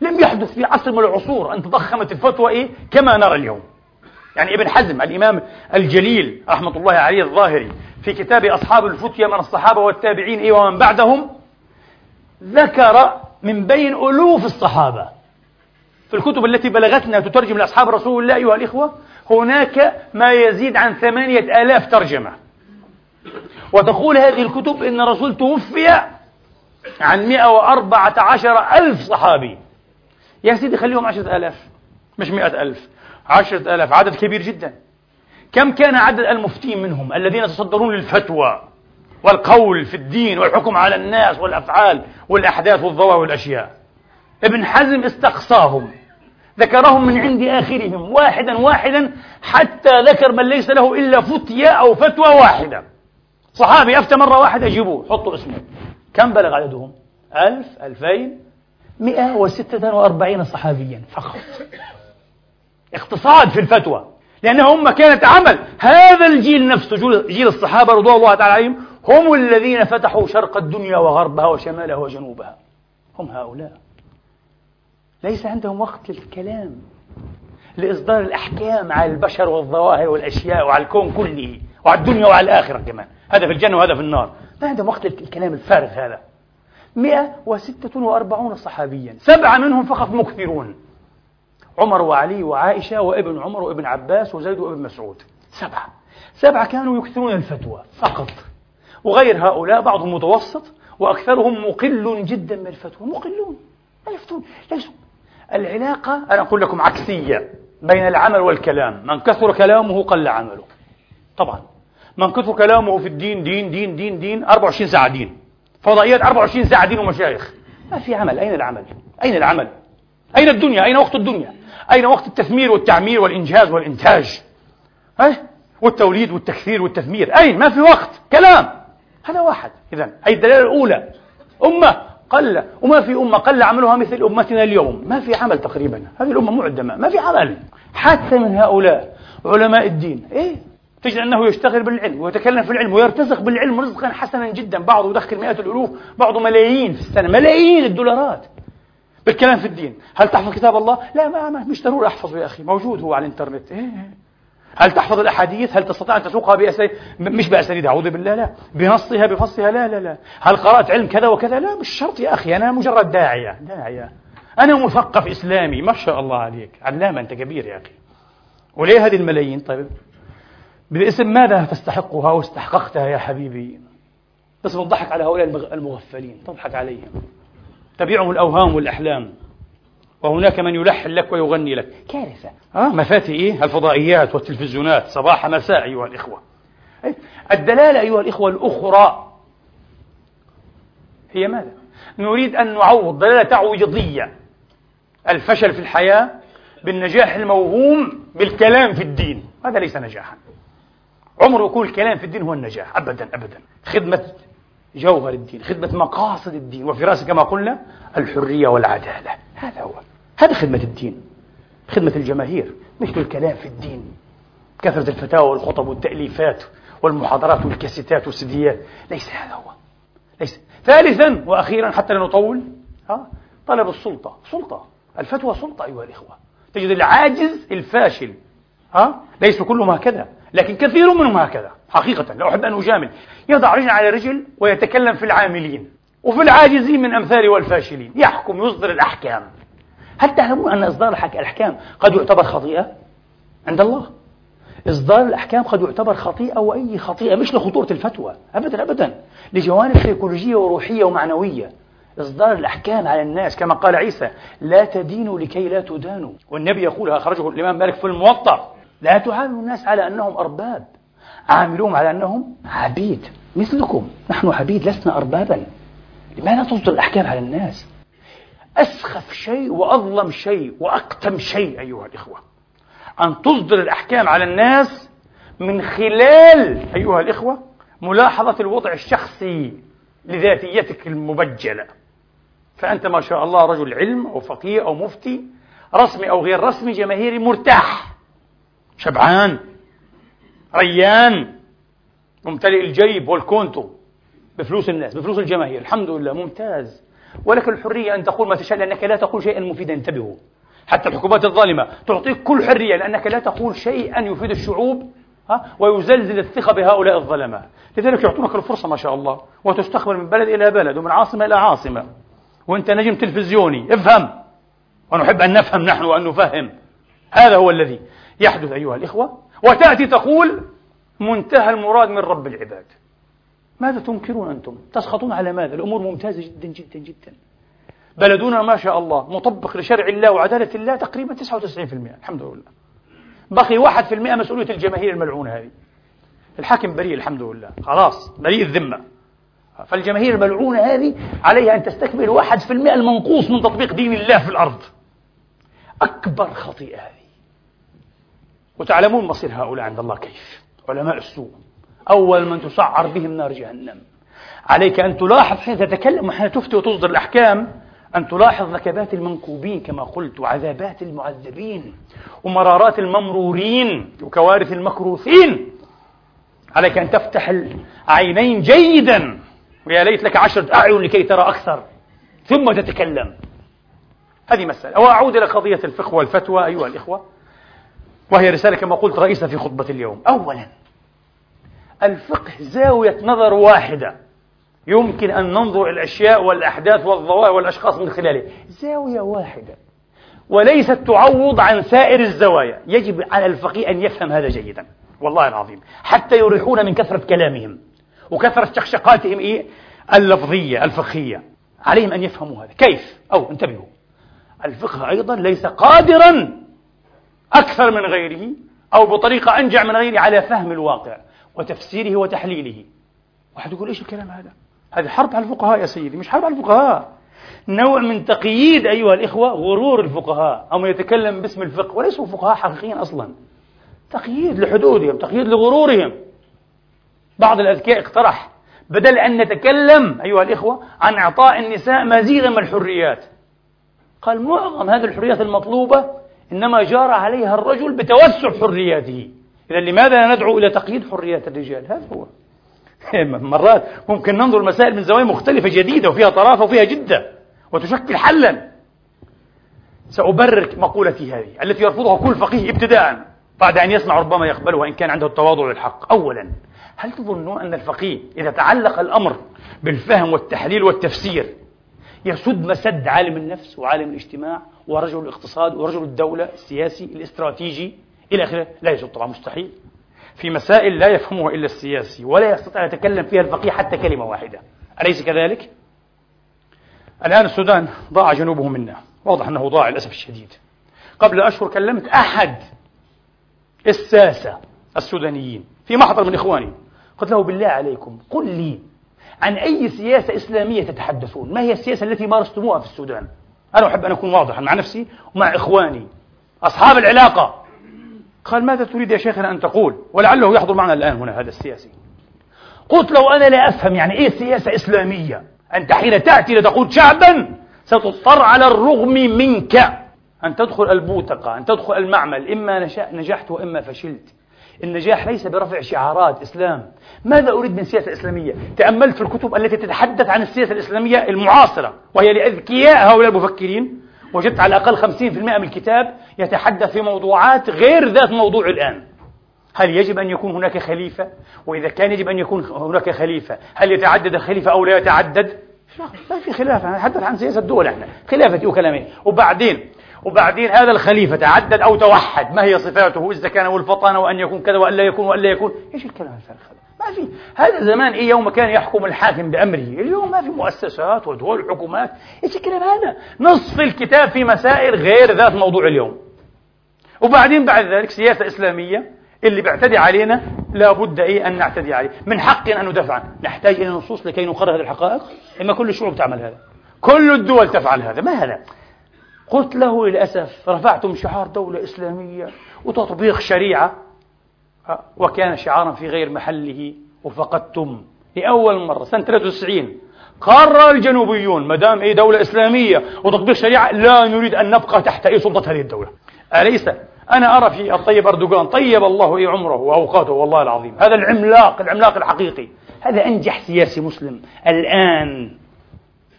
لم يحدث في عصر من العصور أن تضخمت الفتوى إيه؟ كما نرى اليوم. يعني ابن حزم الإمام الجليل رحمة الله عليه الظاهري في كتاب أصحاب الفتية من الصحابة والتابعين إيه ومن بعدهم ذكر من بين ألوف الصحابة. في الكتب التي بلغتنا تترجم لأصحاب رسول الله أيها الإخوة هناك ما يزيد عن ثمانية آلاف ترجمة. وتقول هذه الكتب إن الرسول توفي عن 114 ألف صحابي. يا سيدي خليهم عشرة آلاف مش مئة ألف عشرة آلاف عدد كبير جدا. كم كان عدد المفتين منهم الذين يتصدرون للفتوى والقول في الدين والحكم على الناس والأفعال والأحداث والظواهر والأشياء؟ ابن حزم استقصاهم ذكرهم من عند آخرهم واحدا واحدا حتى ذكر من ليس له إلا فتية أو فتوى واحدة. صحابي أفتى مرة واحدة جيبوه حطوا اسمه. كم بلغ عددهم؟ ألف ألفين. مئة وستة وأربعين صحابيا فقط. اقتصاد في الفتوى. لأنها هم كانت عمل. هذا الجيل نفسه جيل الصحابة رضوان الله تعالى عليهم هم الذين فتحوا شرق الدنيا وغربها وشمالها وجنوبها. هم هؤلاء. ليس عندهم وقت للكلام لإصدار الأحكام على البشر والظواهر والأشياء وعلى الكون كله وعلى الدنيا وعلى الآخرة كمان. هذا في الجنة وهذا في النار. ما عندهم وقت للكلام الفارغ هذا. 146 صحابيا. سبعة منهم فقط مكثرون. عمر وعلي وعائشة وابن عمر وابن عباس وزيد وابن مسعود. سبعة. سبعة كانوا يكثرون الفتوى فقط. وغير هؤلاء بعضهم متوسط وأكثرهم مقل جدا من الفتوى. مقلون. لا يفتون. ليسوا. العلاقة أنا أقول لكم عكسية بين العمل والكلام. من كثر كلامه قل عمله. طبعا. من كثر كلامه في الدين دين دين دين دين 24 ساعة دين. فضائيات 24 ساعة دين ومشايخ. ما في عمل. أين العمل؟ أين العمل؟ أين الدنيا؟ أين وقت الدنيا؟ أين وقت التثمير والتعمير والإنجاز والإنتاج؟ أه؟ والتوليد والتكثير والتثمير. أين؟ ما في وقت. كلام. هذا واحد. إذا أي الدلالة الأولى. أمة قل وما في أمة قل عملها مثل أمتنا اليوم. ما في عمل تقريبا. هذه الأمة معدمة. ما في عمل. حتى من هؤلاء علماء الدين. إيه؟ تجد أنه يشتغل بالعلم ويتكلم في العلم ويرتزق بالعلم رزقا حسنا جدا. بعضه يدخل مئات الألوف بعضه ملايين في السنة. ملايين الدولارات بالكلام في الدين. هل تحفظ كتاب الله؟ لا ما, مش ضروري أحفظه يا أخي. موجود هو على الإنترنت. إيه. هل تحفظ الأحاديث؟ هل تستطيع أن تسوقها بأسانيد؟ مش بأسانيدها أعوذ بالله. لا. بنصها بفصلها لا لا لا. هل قرأت علم كذا وكذا؟ لا مش شرط يا أخي. أنا مجرد داعية داعية. أنا مثقف إسلامي. ما شاء الله عليك. علامة أنت كبير يا أخي. وليه هذه الملايين؟ طيب. باسم ماذا تستحقها واستحققتها يا حبيبي؟ بس بتضحك على هؤلاء المغفلين تضحك عليهم. تبيعهم الأوهام والأحلام. وهناك من يلحن لك ويغني لك. كارثة. آه مفاتي إيه؟ الفضائيات والتلفزيونات. صباح مساء أيها الإخوة؟ الدلالة أيها الإخوة الأخرى هي ماذا؟ نريد أن نعوض دلالة تعويضية. الفشل في الحياة بالنجاح الموهوم بالكلام في الدين. هذا ليس نجاحا. عمره يكون الكلام في الدين هو النجاح. أبدا أبدا. خدمة جوهر الدين خدمة مقاصد الدين. وفي رأسه كما قلنا الحرية والعدالة. هذا هو. هذا خدمة الدين. خدمة الجماهير. مش الكلام في الدين. كثرة الفتاوى والخطب والتأليفات والمحاضرات والكاسيتات والسديات ليس هذا هو. ليس. ثالثا وأخيرا حتى لا نطول ها طلب السلطة. سلطة. الفتوى سلطة أيها الإخوة. تجد العاجز الفاشل ها ليس كلهم هكذا. لكن كثير منهم هكذا حقيقة. لا أحب أن أجامل. يضع رجل على رجل ويتكلم في العاملين وفي العاجزين من أمثاله والفاشلين. يحكم يصدر الأحكام. هل تعلمون أن إصدار الأحكام قد يعتبر خطيئة؟ عند الله. إصدار الأحكام قد يعتبر خطيئة وأي خطيئة مش لخطورة الفتوى. أبدا أبدا. لجوانب سيكولوجية وروحية ومعنوية. إصدار الأحكام على الناس كما قال عيسى لا تدينوا لكي لا تدانوا. والنبي يقول أخرجه الإمام مالك في الموطأ لا تعاملوا الناس على أنهم أرباب. عاملوهم على أنهم عبيد. مثلكم. نحن عبيد لسنا أربابا. لماذا تصدر الأحكام على الناس؟ أسخف شيء وأظلم شيء وأقتم شيء أيها الإخوة. أن تصدر الأحكام على الناس من خلال أيها الإخوة ملاحظة الوضع الشخصي لذاتيتك المبجلة. فأنت ما شاء الله رجل علم أو فقيه أو مفتي رسمي أو غير رسمي جماهيري مرتاح. شبعان ريان ممتلئ الجيب والكونتو بفلوس الناس بفلوس الجماهير الحمد لله ممتاز. ولك الحرية أن تقول ما تشاء لأنك لا تقول شيئا مفيدا انتبهوا. حتى الحكومات الظالمة تعطيك كل حرية لأنك لا تقول شيئا يفيد الشعوب ها ويزلزل الثقة بهؤلاء الظلماء لذلك يعطونك الفرصة ما شاء الله وتستقبل من بلد إلى بلد ومن عاصمة إلى عاصمة. وأنت نجم تلفزيوني افهم. ونحب أن نفهم نحن وأن نفهم. هذا هو الذي. يحدث أيها الإخوة وتأتي تقول منتهى المراد من رب العباد. ماذا تنكرون أنتم؟ تسخطون على ماذا؟ الأمور ممتازة جدا جدا جدا. بلدنا ما شاء الله مطبق لشرع الله وعدالة الله تقريبا 99% الحمد لله. بقي 1% مسؤولية الجماهير الملعونة هذه. الحاكم بريء الحمد لله. خلاص بريء الذمة. فالجماهير الملعونة هذه عليها أن تستكمل 1% المنقوص من تطبيق دين الله في الأرض. أكبر خطيئة وتعلمون مصير هؤلاء عند الله كيف؟ علماء السوء. أول من تسعر بهم نار جهنم. عليك أن تلاحظ حين تتكلم وحين تفتي وتصدر الأحكام أن تلاحظ نكبات المنكوبين كما قلت وعذابات المعذبين ومرارات الممرورين وكوارث المكروثين. عليك أن تفتح العينين جيدا ويا ليت لك عشرة أعين لكي ترى أكثر ثم تتكلم. هذه مسألة. وأعود إلى قضية الفقه والفتوى أيها الإخوة. وهي رسالة كما قلت رئيسة في خطبة اليوم. أولا الفقه زاوية نظر واحدة. يمكن أن ننظر الأشياء والأحداث والظواهر والأشخاص من خلاله زاوية واحدة. وليست تعوض عن سائر الزوايا. يجب على الفقيه أن يفهم هذا جيدا. والله العظيم. حتى يريحون من كثرة كلامهم وكثرة شقشقاتهم إيه؟ اللفظية الفقهية. عليهم أن يفهموا هذا. كيف؟ أو انتبهوا. الفقه أيضا ليس قادرا أكثر من غيره أو بطريقة أنجع من غيره على فهم الواقع وتفسيره وتحليله. واحد يقول إيش الكلام هذا؟ هذه حرب على الفقهاء يا سيدي مش حرب على الفقهاء. نوع من تقييد أيها الإخوة غرور الفقهاء أو يتكلم باسم الفقه وليسوا فقهاء حقيقيين أصلا. تقييد لحدودهم تقييد لغرورهم. بعض الأذكياء اقترح بدل أن نتكلم أيها الإخوة عن إعطاء النساء مزيدا من الحريات. قال معظم هذه الحريات المطلوبة إنما جار عليها الرجل بتوسع حرياته. إذا لماذا ندعو إلى تقييد حريات الرجال؟ هذا هو. مرات ممكن ننظر المسائل من زوايا مختلفة جديدة وفيها طرافة وفيها جدة وتشكل حلا. سأبرر مقولتي هذه التي يرفضها كل فقيه ابتداء بعد أن يسمع ربما يقبلها إن كان عنده التواضع والحق أولا هل تظنون أن الفقيه إذا تعلق الأمر بالفهم والتحليل والتفسير يسد مسد عالم النفس وعالم الاجتماع؟ ورجل الاقتصاد ورجل الدولة السياسي الاستراتيجي إلى آخره. لا يسد طبعا مستحيل. في مسائل لا يفهمها إلا السياسي ولا يستطيع أن يتكلم فيها الفقيه حتى كلمة واحدة. أليس كذلك؟ الآن السودان ضاع جنوبه منا. واضح أنه ضاع للأسف الشديد. قبل أشهر كلمت أحد الساسة السودانيين في محضر من إخواني. قلت له بالله عليكم قل لي عن أي سياسة إسلامية تتحدثون؟ ما هي السياسة التي مارستموها في السودان؟ أنا أحب أن أكون واضحا مع نفسي ومع إخواني. أصحاب العلاقة. قال ماذا تريد يا شيخنا أن تقول؟ ولعله يحضر معنا الآن هنا هذا السياسي. قلت لو أنا لا أفهم يعني إيه سياسة إسلامية؟ أنت حين تأتي لتقود شعبا ستضطر على الرغم منك أن تدخل البوتقة أن تدخل المعمل إما نجحت وإما فشلت. النجاح ليس برفع شعارات إسلام. ماذا أريد من سياسة إسلامية تأملت في الكتب التي تتحدث عن السياسة الإسلامية المعاصرة وهي لأذكياء هؤلاء المفكرين وجدت على الأقل 50% من الكتاب يتحدث في موضوعات غير ذات موضوع الآن. هل يجب أن يكون هناك خليفة؟ وإذا كان يجب أن يكون هناك خليفة هل يتعدد الخليفة أو لا يتعدد؟ ما في خلاف. نتحدث عن سياسة الدول إحنا. خلافة وكلامين وبعدين وبعدين هذا الخليفة تعدد أو توحد. ما هي صفاته؟ إذا كان والفطانة وأن يكون كذا وأن لا يكون وأن لا يكون. إيش الكلام الفارغ هذا ما في. هذا زمان إيه يوم كان يحكم الحاكم بأمره؟ اليوم ما في مؤسسات ودول وحكومات إيش الكلام هذا؟ نصف الكتاب في مسائل غير ذات موضوع اليوم. وبعدين بعد ذلك سياسة إسلامية. اللي بيعتدي علينا لابد إيه أن نعتدي عليه. من حقنا أن ندافع نحتاج إلى نصوص لكي نقرر هذه الحقائق. إما كل الشعوب تعمل هذا. كل الدول تفعل هذا. ما هذا؟ قلت له للأسف رفعتم شعار دولة إسلامية وتطبيق شريعة وكان شعارا في غير محله وفقدتم لأول مرة سنة 93 قرر الجنوبيون ما دام إيه دولة إسلامية وتطبيق شريعة لا نريد أن نبقى تحت إيه سلطة هذه الدولة. أليس؟ أنا أرى في الطيب أردوغان طيب الله إيه عمره وأوقاته والله العظيم. هذا العملاق العملاق الحقيقي. هذا أنجح سياسي مسلم. الآن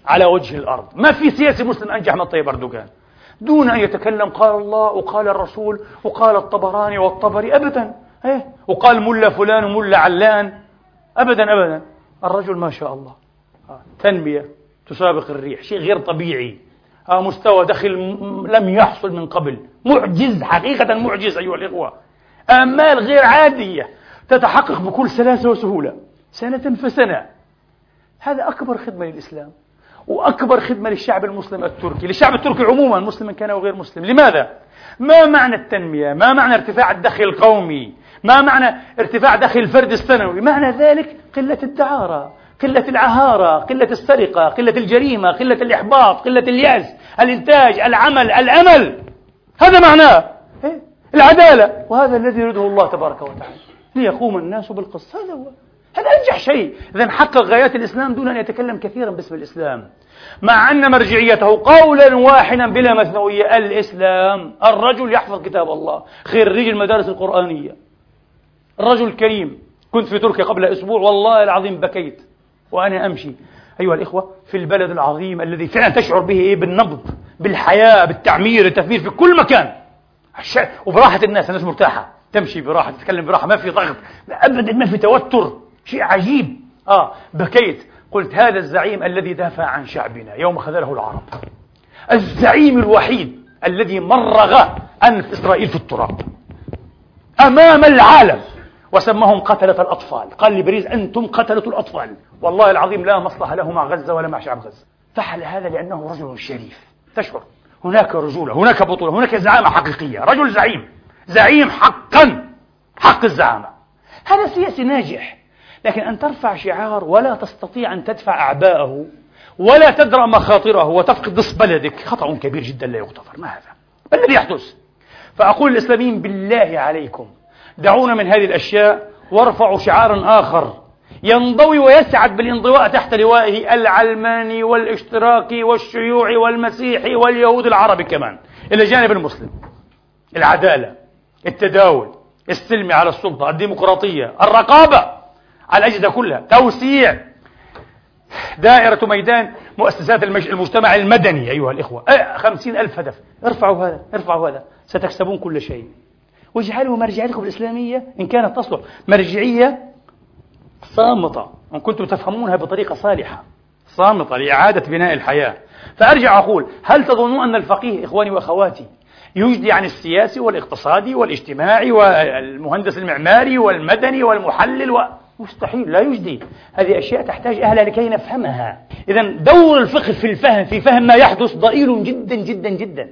على وجه الأرض. ما في سياسي مسلم أنجح من الطيب أردوغان. دون أن يتكلم قال الله وقال الرسول وقال الطبراني والطبري أبدا. إيه؟ وقال ملا فلان وملا علان. أبدا أبدا. الرجل ما شاء الله. آه. تنمية تسابق الريح شيء غير طبيعي. آه مستوى دخل لم يحصل من قبل. معجز حقيقة معجز أيها الإخوة. آمال غير عادية تتحقق بكل سلاسة وسهولة سنة فسنة. هذا أكبر خدمة للإسلام. وأكبر خدمة للشعب المسلم التركي للشعب التركي عموما مسلما كان أو غير مسلم لماذا؟ ما معنى التنمية؟ ما معنى ارتفاع الدخل القومي؟ ما معنى ارتفاع دخل الفرد السنوي؟ معنى ذلك قلة الدعارة قلة العهارة قلة السرقة قلة الجريمة قلة الإحباط قلة اليأس الإنتاج العمل الأمل هذا معناه إيه؟ العدالة وهذا الذي يريده الله تبارك وتعالى ليقوم الناس بالقسط هذا هو هذا أنجح شيء. إذا حقق غايات الإسلام دون أن يتكلم كثيرا باسم الإسلام. مع أن مرجعيته قولا واحدا بلا مثنوية الإسلام الرجل يحفظ كتاب الله. خريج المدارس القرآنية. الرجل الكريم. كنت في تركيا قبل أسبوع والله العظيم بكيت. وأنا أمشي. أيها الإخوة في البلد العظيم الذي فعلا تشعر به إيه؟ بالنبض بالحياة بالتعمير التثمير في كل مكان. وبراحة الناس الناس مرتاحة. تمشي براحة تتكلم براحة ما في ضغط. أبدا ما في توتر. شيء عجيب. آه بكيت. قلت هذا الزعيم الذي دافع عن شعبنا. يوم خذله العرب. الزعيم الوحيد الذي مرغ أنف إسرائيل في التراب. أمام العالم. وسماهم قتلة الأطفال. قال لبريز أنتم قتلة الأطفال. والله العظيم لا مصلحة له مع غزة ولا مع شعب غزة. فعل هذا لأنه رجل شريف. تشعر. هناك رجولة هناك بطولة هناك زعامة حقيقية. رجل زعيم. زعيم حقا. حق الزعامة. هذا سياسي ناجح. لكن أن ترفع شعار ولا تستطيع أن تدفع أعباءه ولا تدرأ مخاطره وتفقد نصف بلدك. خطأ كبير جدا لا يغتفر. ما هذا؟ ما الذي يحدث؟ فأقول للإسلاميين بالله عليكم دعونا من هذه الأشياء وارفعوا شعارا آخر. ينضوي ويسعد بالانضواء تحت لوائه العلماني والاشتراكي والشيوعي والمسيحي واليهود العربي كمان. إلى جانب المسلم. العدالة التداول السلمي على السلطة الديمقراطية الرقابة. على الأجهزة كلها. توسيع دائرة ميدان مؤسسات المجتمع المدني أيها الإخوة. خمسين ألف هدف. ارفعوا هذا ارفعوا هذا. ستكسبون كل شيء. واجعلوا مرجعيتكم الإسلامية إن كانت تصلح. مرجعية صامتة. إن كنتم تفهمونها بطريقة صالحة. صامتة لإعادة بناء الحياة. فأرجع أقول هل تظنون أن الفقيه إخواني وأخواتي يجدي عن السياسي والإقتصادي والإجتماعي والمهندس المعماري والمدني والمحلل و... مستحيل لا يجدي. هذه أشياء تحتاج أهلها لكي نفهمها. إذا دور الفقه في الفهم في فهم ما يحدث ضئيل جدا جدا جدا.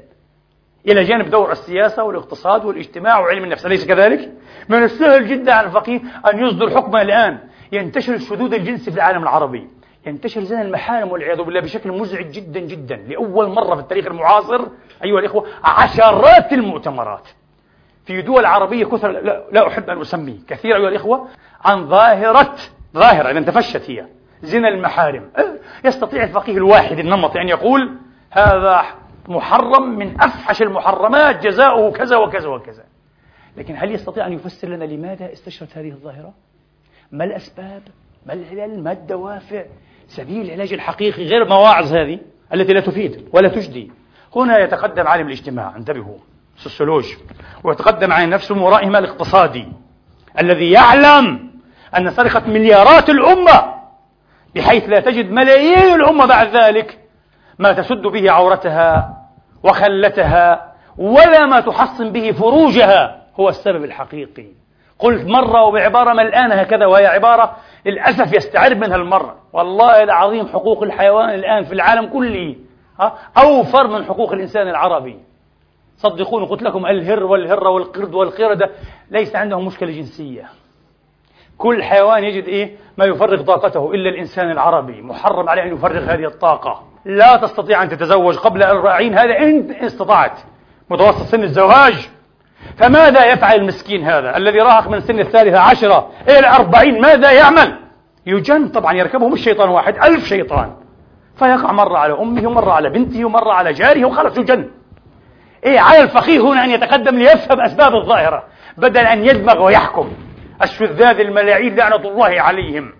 إلى جانب دور السياسة والاقتصاد والاجتماع وعلم النفس أليس كذلك؟ من السهل جدا على الفقيه أن يصدر حكما الآن. ينتشر الشذوذ الجنسي في العالم العربي. ينتشر زنا المحارم والعياذ بالله بشكل مزعج جدا جدا. لأول مرة في التاريخ المعاصر أيها الإخوة عشرات المؤتمرات. في دول عربية كثر لا, لا أحب أن أسمي كثير أيها الإخوة. عن ظاهرة ظاهرة إذا انتفشت هي زنا المحارم أه، يستطيع الفقيه الواحد النمطي أن يقول هذا محرم من أفحش المحرمات جزاؤه كذا وكذا وكذا لكن هل يستطيع أن يفسر لنا لماذا استشرت هذه الظاهرة؟ ما الأسباب؟ ما العلل؟ ما الدوافع؟ سبيل العلاج الحقيقي غير المواعظ هذه التي لا تفيد ولا تجدي هنا يتقدم عالم الاجتماع انتبهوا سوسيولوج ويتقدم عن نفسه من ورائه الاقتصادي الذي يعلم أن سرقة مليارات الأمة بحيث لا تجد ملايين الأمة بعد ذلك ما تسد به عورتها وخلتها ولا ما تحصن به فروجها هو السبب الحقيقي. قلت مرة وبعبارة الآن هكذا وهي عبارة للأسف يستعر منها المرة. والله العظيم حقوق الحيوان الآن في العالم كله أوفر من حقوق الإنسان العربي. صدقوني قلت لكم الهر والهرة والقرد والقردة ليس عندهم مشكلة جنسية. كل حيوان يجد إيه؟ ما يفرغ طاقته إلا الإنسان العربي. محرم عليه أن يفرغ هذه الطاقة. لا تستطيع أن تتزوج قبل الأربعين هذا إن استطعت. متوسط سن الزواج. فماذا يفعل المسكين هذا؟ الذي راهق من سن الثالثة عشرة إلى الأربعين ماذا يعمل؟ يجن. طبعا يركبه مش شيطان واحد. ألف شيطان. فيقع مرة على أمه ومرة على بنته ومرة على جاره وخلاص يجن. إيه على الفقيه هنا أن يتقدم ليفهم أسباب الظاهرة بدل أن يدمغ ويحكم. الشذاذ الملاعين لعنة الله عليهم.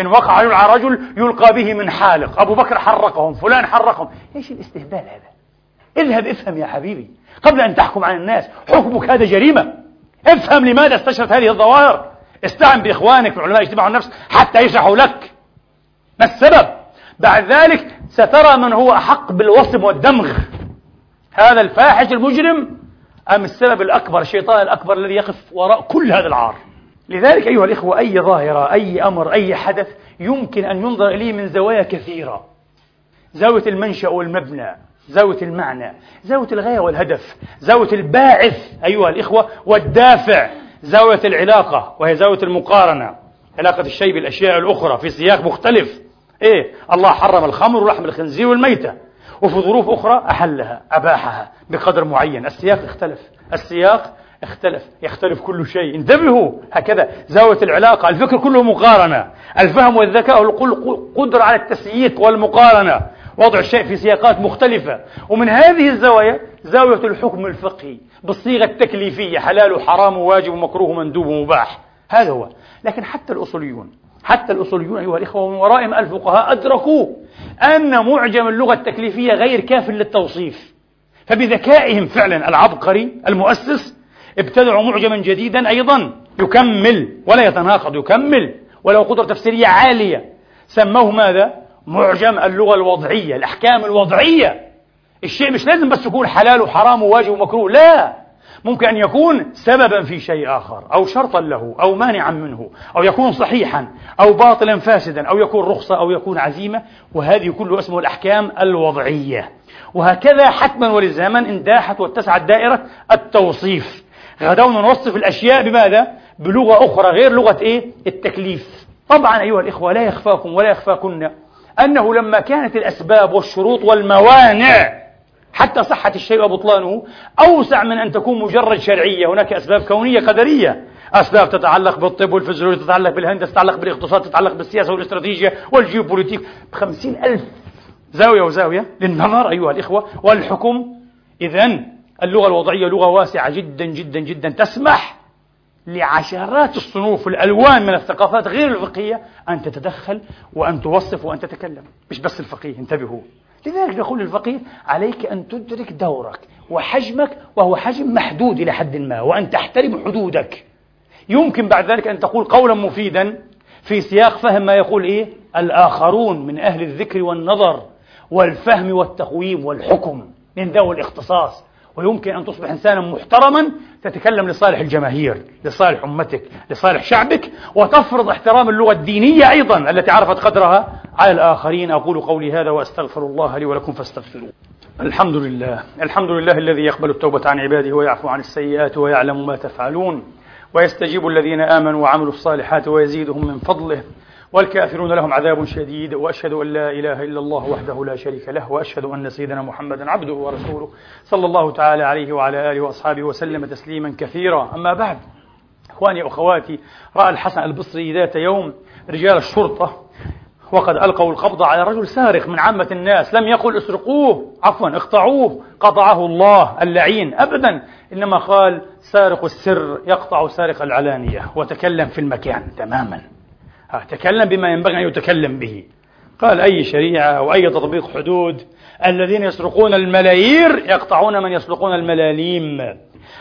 إن وقع على رجل يلقى به من حالق. أبو بكر حرقهم فلان حرقهم. إيش الاستهبال هذا؟ اذهب افهم يا حبيبي. قبل أن تحكم على الناس حكمك هذا جريمة. افهم لماذا استشرت هذه الظواهر. استعن بإخوانك في علماء اجتماع النفس حتى يشرحوا لك. ما السبب؟ بعد ذلك سترى من هو أحق بالوصم والدمغ. هذا الفاحش المجرم أم السبب الأكبر الشيطان الأكبر الذي يقف وراء كل هذا العار؟ لذلك أيها الإخوة أي ظاهرة أي أمر أي حدث يمكن أن ينظر إليه من زوايا كثيرة. زاوية المنشأ والمبنى زاوية المعنى زاوية الغاية والهدف زاوية الباعث أيها الإخوة والدافع زاوية العلاقة وهي زاوية المقارنة. علاقة الشيء بالأشياء الأخرى في سياق مختلف. إيه؟ الله حرم الخمر ولحم الخنزير والميتة. وفي ظروف أخرى أحلها أباحها بقدر معين. السياق اختلف السياق اختلف يختلف كل شيء. انتبهوا! هكذا زاوية العلاقة الفكر كله مقارنة. الفهم والذكاء القدرة على التسييق والمقارنة. وضع الشيء في سياقات مختلفة. ومن هذه الزوايا زاوية الحكم الفقهي بالصيغة التكليفية حلال وحرام وواجب ومكروه ومندوب ومباح. هذا هو. لكن حتى الأصوليون حتى الأصوليون أيها الإخوة ومن ورائهم الفقهاء أدركوا أن معجم اللغة التكليفية غير كاف للتوصيف. فبذكائهم فعلا العبقري المؤسس ابتدعوا معجما جديدا أيضا يكمل ولا يتناقض يكمل وله قدرة تفسيرية عالية. سموه ماذا؟ معجم اللغة الوضعية الأحكام الوضعية. الشيء مش لازم بس يكون حلال وحرام وواجب ومكروه لا. ممكن أن يكون سببا في شيء آخر أو شرطا له أو مانعا منه أو يكون صحيحا أو باطلا فاسدا أو يكون رخصة أو يكون عزيمة. وهذه كله اسمه الأحكام الوضعية. وهكذا حتما ولزاما انداحت واتسعت دائرة التوصيف. غدونا نوصف الأشياء بماذا؟ بلغة أخرى غير لغة إيه؟ التكليف طبعا أيها الإخوة لا يخفاكم ولا يخفاكن أنه لما كانت الأسباب والشروط والموانع حتى صحة الشيء وبطلانه أوسع من أن تكون مجرد شرعية هناك أسباب كونية قدرية أسباب تتعلق بالطب والفيزيولوجيا تتعلق بالهندسة تتعلق بالاقتصاد تتعلق بالسياسة والاستراتيجية والجيوبوليتيك بخمسين ألف زاوية وزاوية للنظر أيها الإخوة والحكم إذا اللغة الوضعية لغة واسعة جدا جدا جدا. تسمح لعشرات الصنوف الألوان من الثقافات غير الفقهية أن تتدخل وأن توصف وأن تتكلم. مش بس الفقيه انتبهوا. لذلك نقول للفقيه عليك أن تدرك دورك وحجمك وهو حجم محدود إلى حد ما وأن تحترم حدودك. يمكن بعد ذلك أن تقول قولا مفيدا في سياق فهم ما يقول إيه؟ الآخرون من أهل الذكر والنظر والفهم والتقويم والحكم من ذوي الاختصاص. ويمكن أن تصبح إنسانا محترما تتكلم لصالح الجماهير لصالح أمتك لصالح شعبك وتفرض احترام اللغة الدينية أيضا التي عرفت قدرها على الآخرين. أقول قولي هذا وأستغفر الله لي ولكم فاستغفروه. الحمد لله الحمد لله الذي يقبل التوبة عن عباده ويعفو عن السيئات ويعلم ما تفعلون ويستجيب الذين آمنوا وعملوا الصالحات ويزيدهم من فضله. والكافرون لهم عذاب شديد وأشهد أن لا إله إلا الله وحده لا شريك له وأشهد أن سيدنا محمدا عبده ورسوله صلى الله تعالى عليه وعلى آله وأصحابه وسلم تسليما كثيرا. أما بعد إخواني واخواتي رأى الحسن البصري ذات يوم رجال الشرطة وقد ألقوا القبض على رجل سارق من عامة الناس لم يقل اسرقوه عفوا اقطعوه قطعه الله اللعين. ابدا إنما قال سارق السر يقطع سارق العلانية وتكلم في المكان تماما. تكلم بما ينبغي أن يتكلم به. قال أي شريعة أو أي تطبيق حدود الذين يسرقون الملايير يقطعون من يسرقون الملاليم.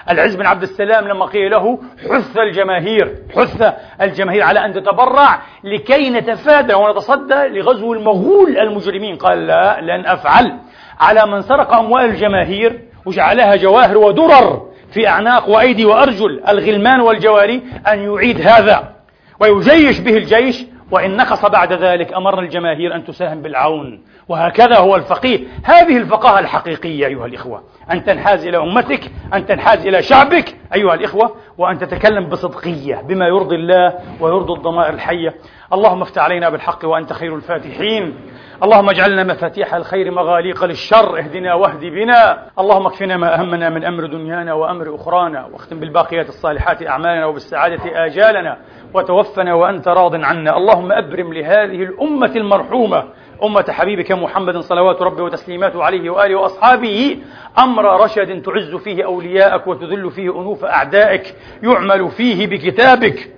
العز بن عبد السلام لما قيل له حث الجماهير حث الجماهير على أن تتبرع لكي نتفادى ونتصدى لغزو المغول المجرمين. قال لا لن أفعل. على من سرق أموال الجماهير وجعلها جواهر ودرر في أعناق وأيدي وأرجل الغلمان والجواري أن يعيد هذا. ويجيش به الجيش وإن نقص بعد ذلك أمرنا الجماهير أن تساهم بالعون. وهكذا هو الفقيه. هذه الفقاهة الحقيقية أيها الإخوة. أن تنحاز إلى أمتك أن تنحاز إلى شعبك أيها الإخوة وأن تتكلم بصدقية بما يرضي الله ويرضي الضمائر الحية. اللهم افتح علينا بالحق وأنت خير الفاتحين. اللهم اجعلنا مفاتيح الخير مغاليق للشر. اهدنا واهد بنا. اللهم اكفنا ما أهمنا من أمر دنيانا وأمر أخرانا واختم بالباقيات الصالحات أعمالنا وبالسعادة آجالنا. وتوفنا وأنت راض عنا. اللهم أبرم لهذه الأمة المرحومة أمة حبيبك محمد صلوات ربي وتسليماته عليه وآله وأصحابه أمر رشد تعز فيه أولياءك وتذل فيه أنوف أعدائك يعمل فيه بكتابك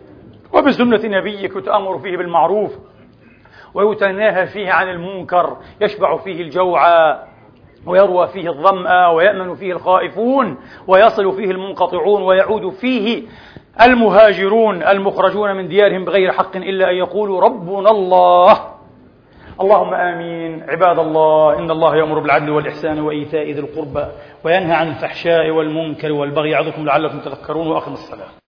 وبسنة نبيك وتأمر فيه بالمعروف ويتناهى فيه عن المنكر يشبع فيه الجوع ويروى فيه الظمأ ويأمن فيه الخائفون ويصل فيه المنقطعون ويعود فيه المهاجرون المخرجون من ديارهم بغير حق إلا أن يقولوا ربنا الله. اللهم آمين. عباد الله إن الله يأمر بالعدل والإحسان وإيتاء ذي القربى وينهى عن الفحشاء والمنكر والبغي يعظكم لعلكم تذكرون وأقم الصلاة.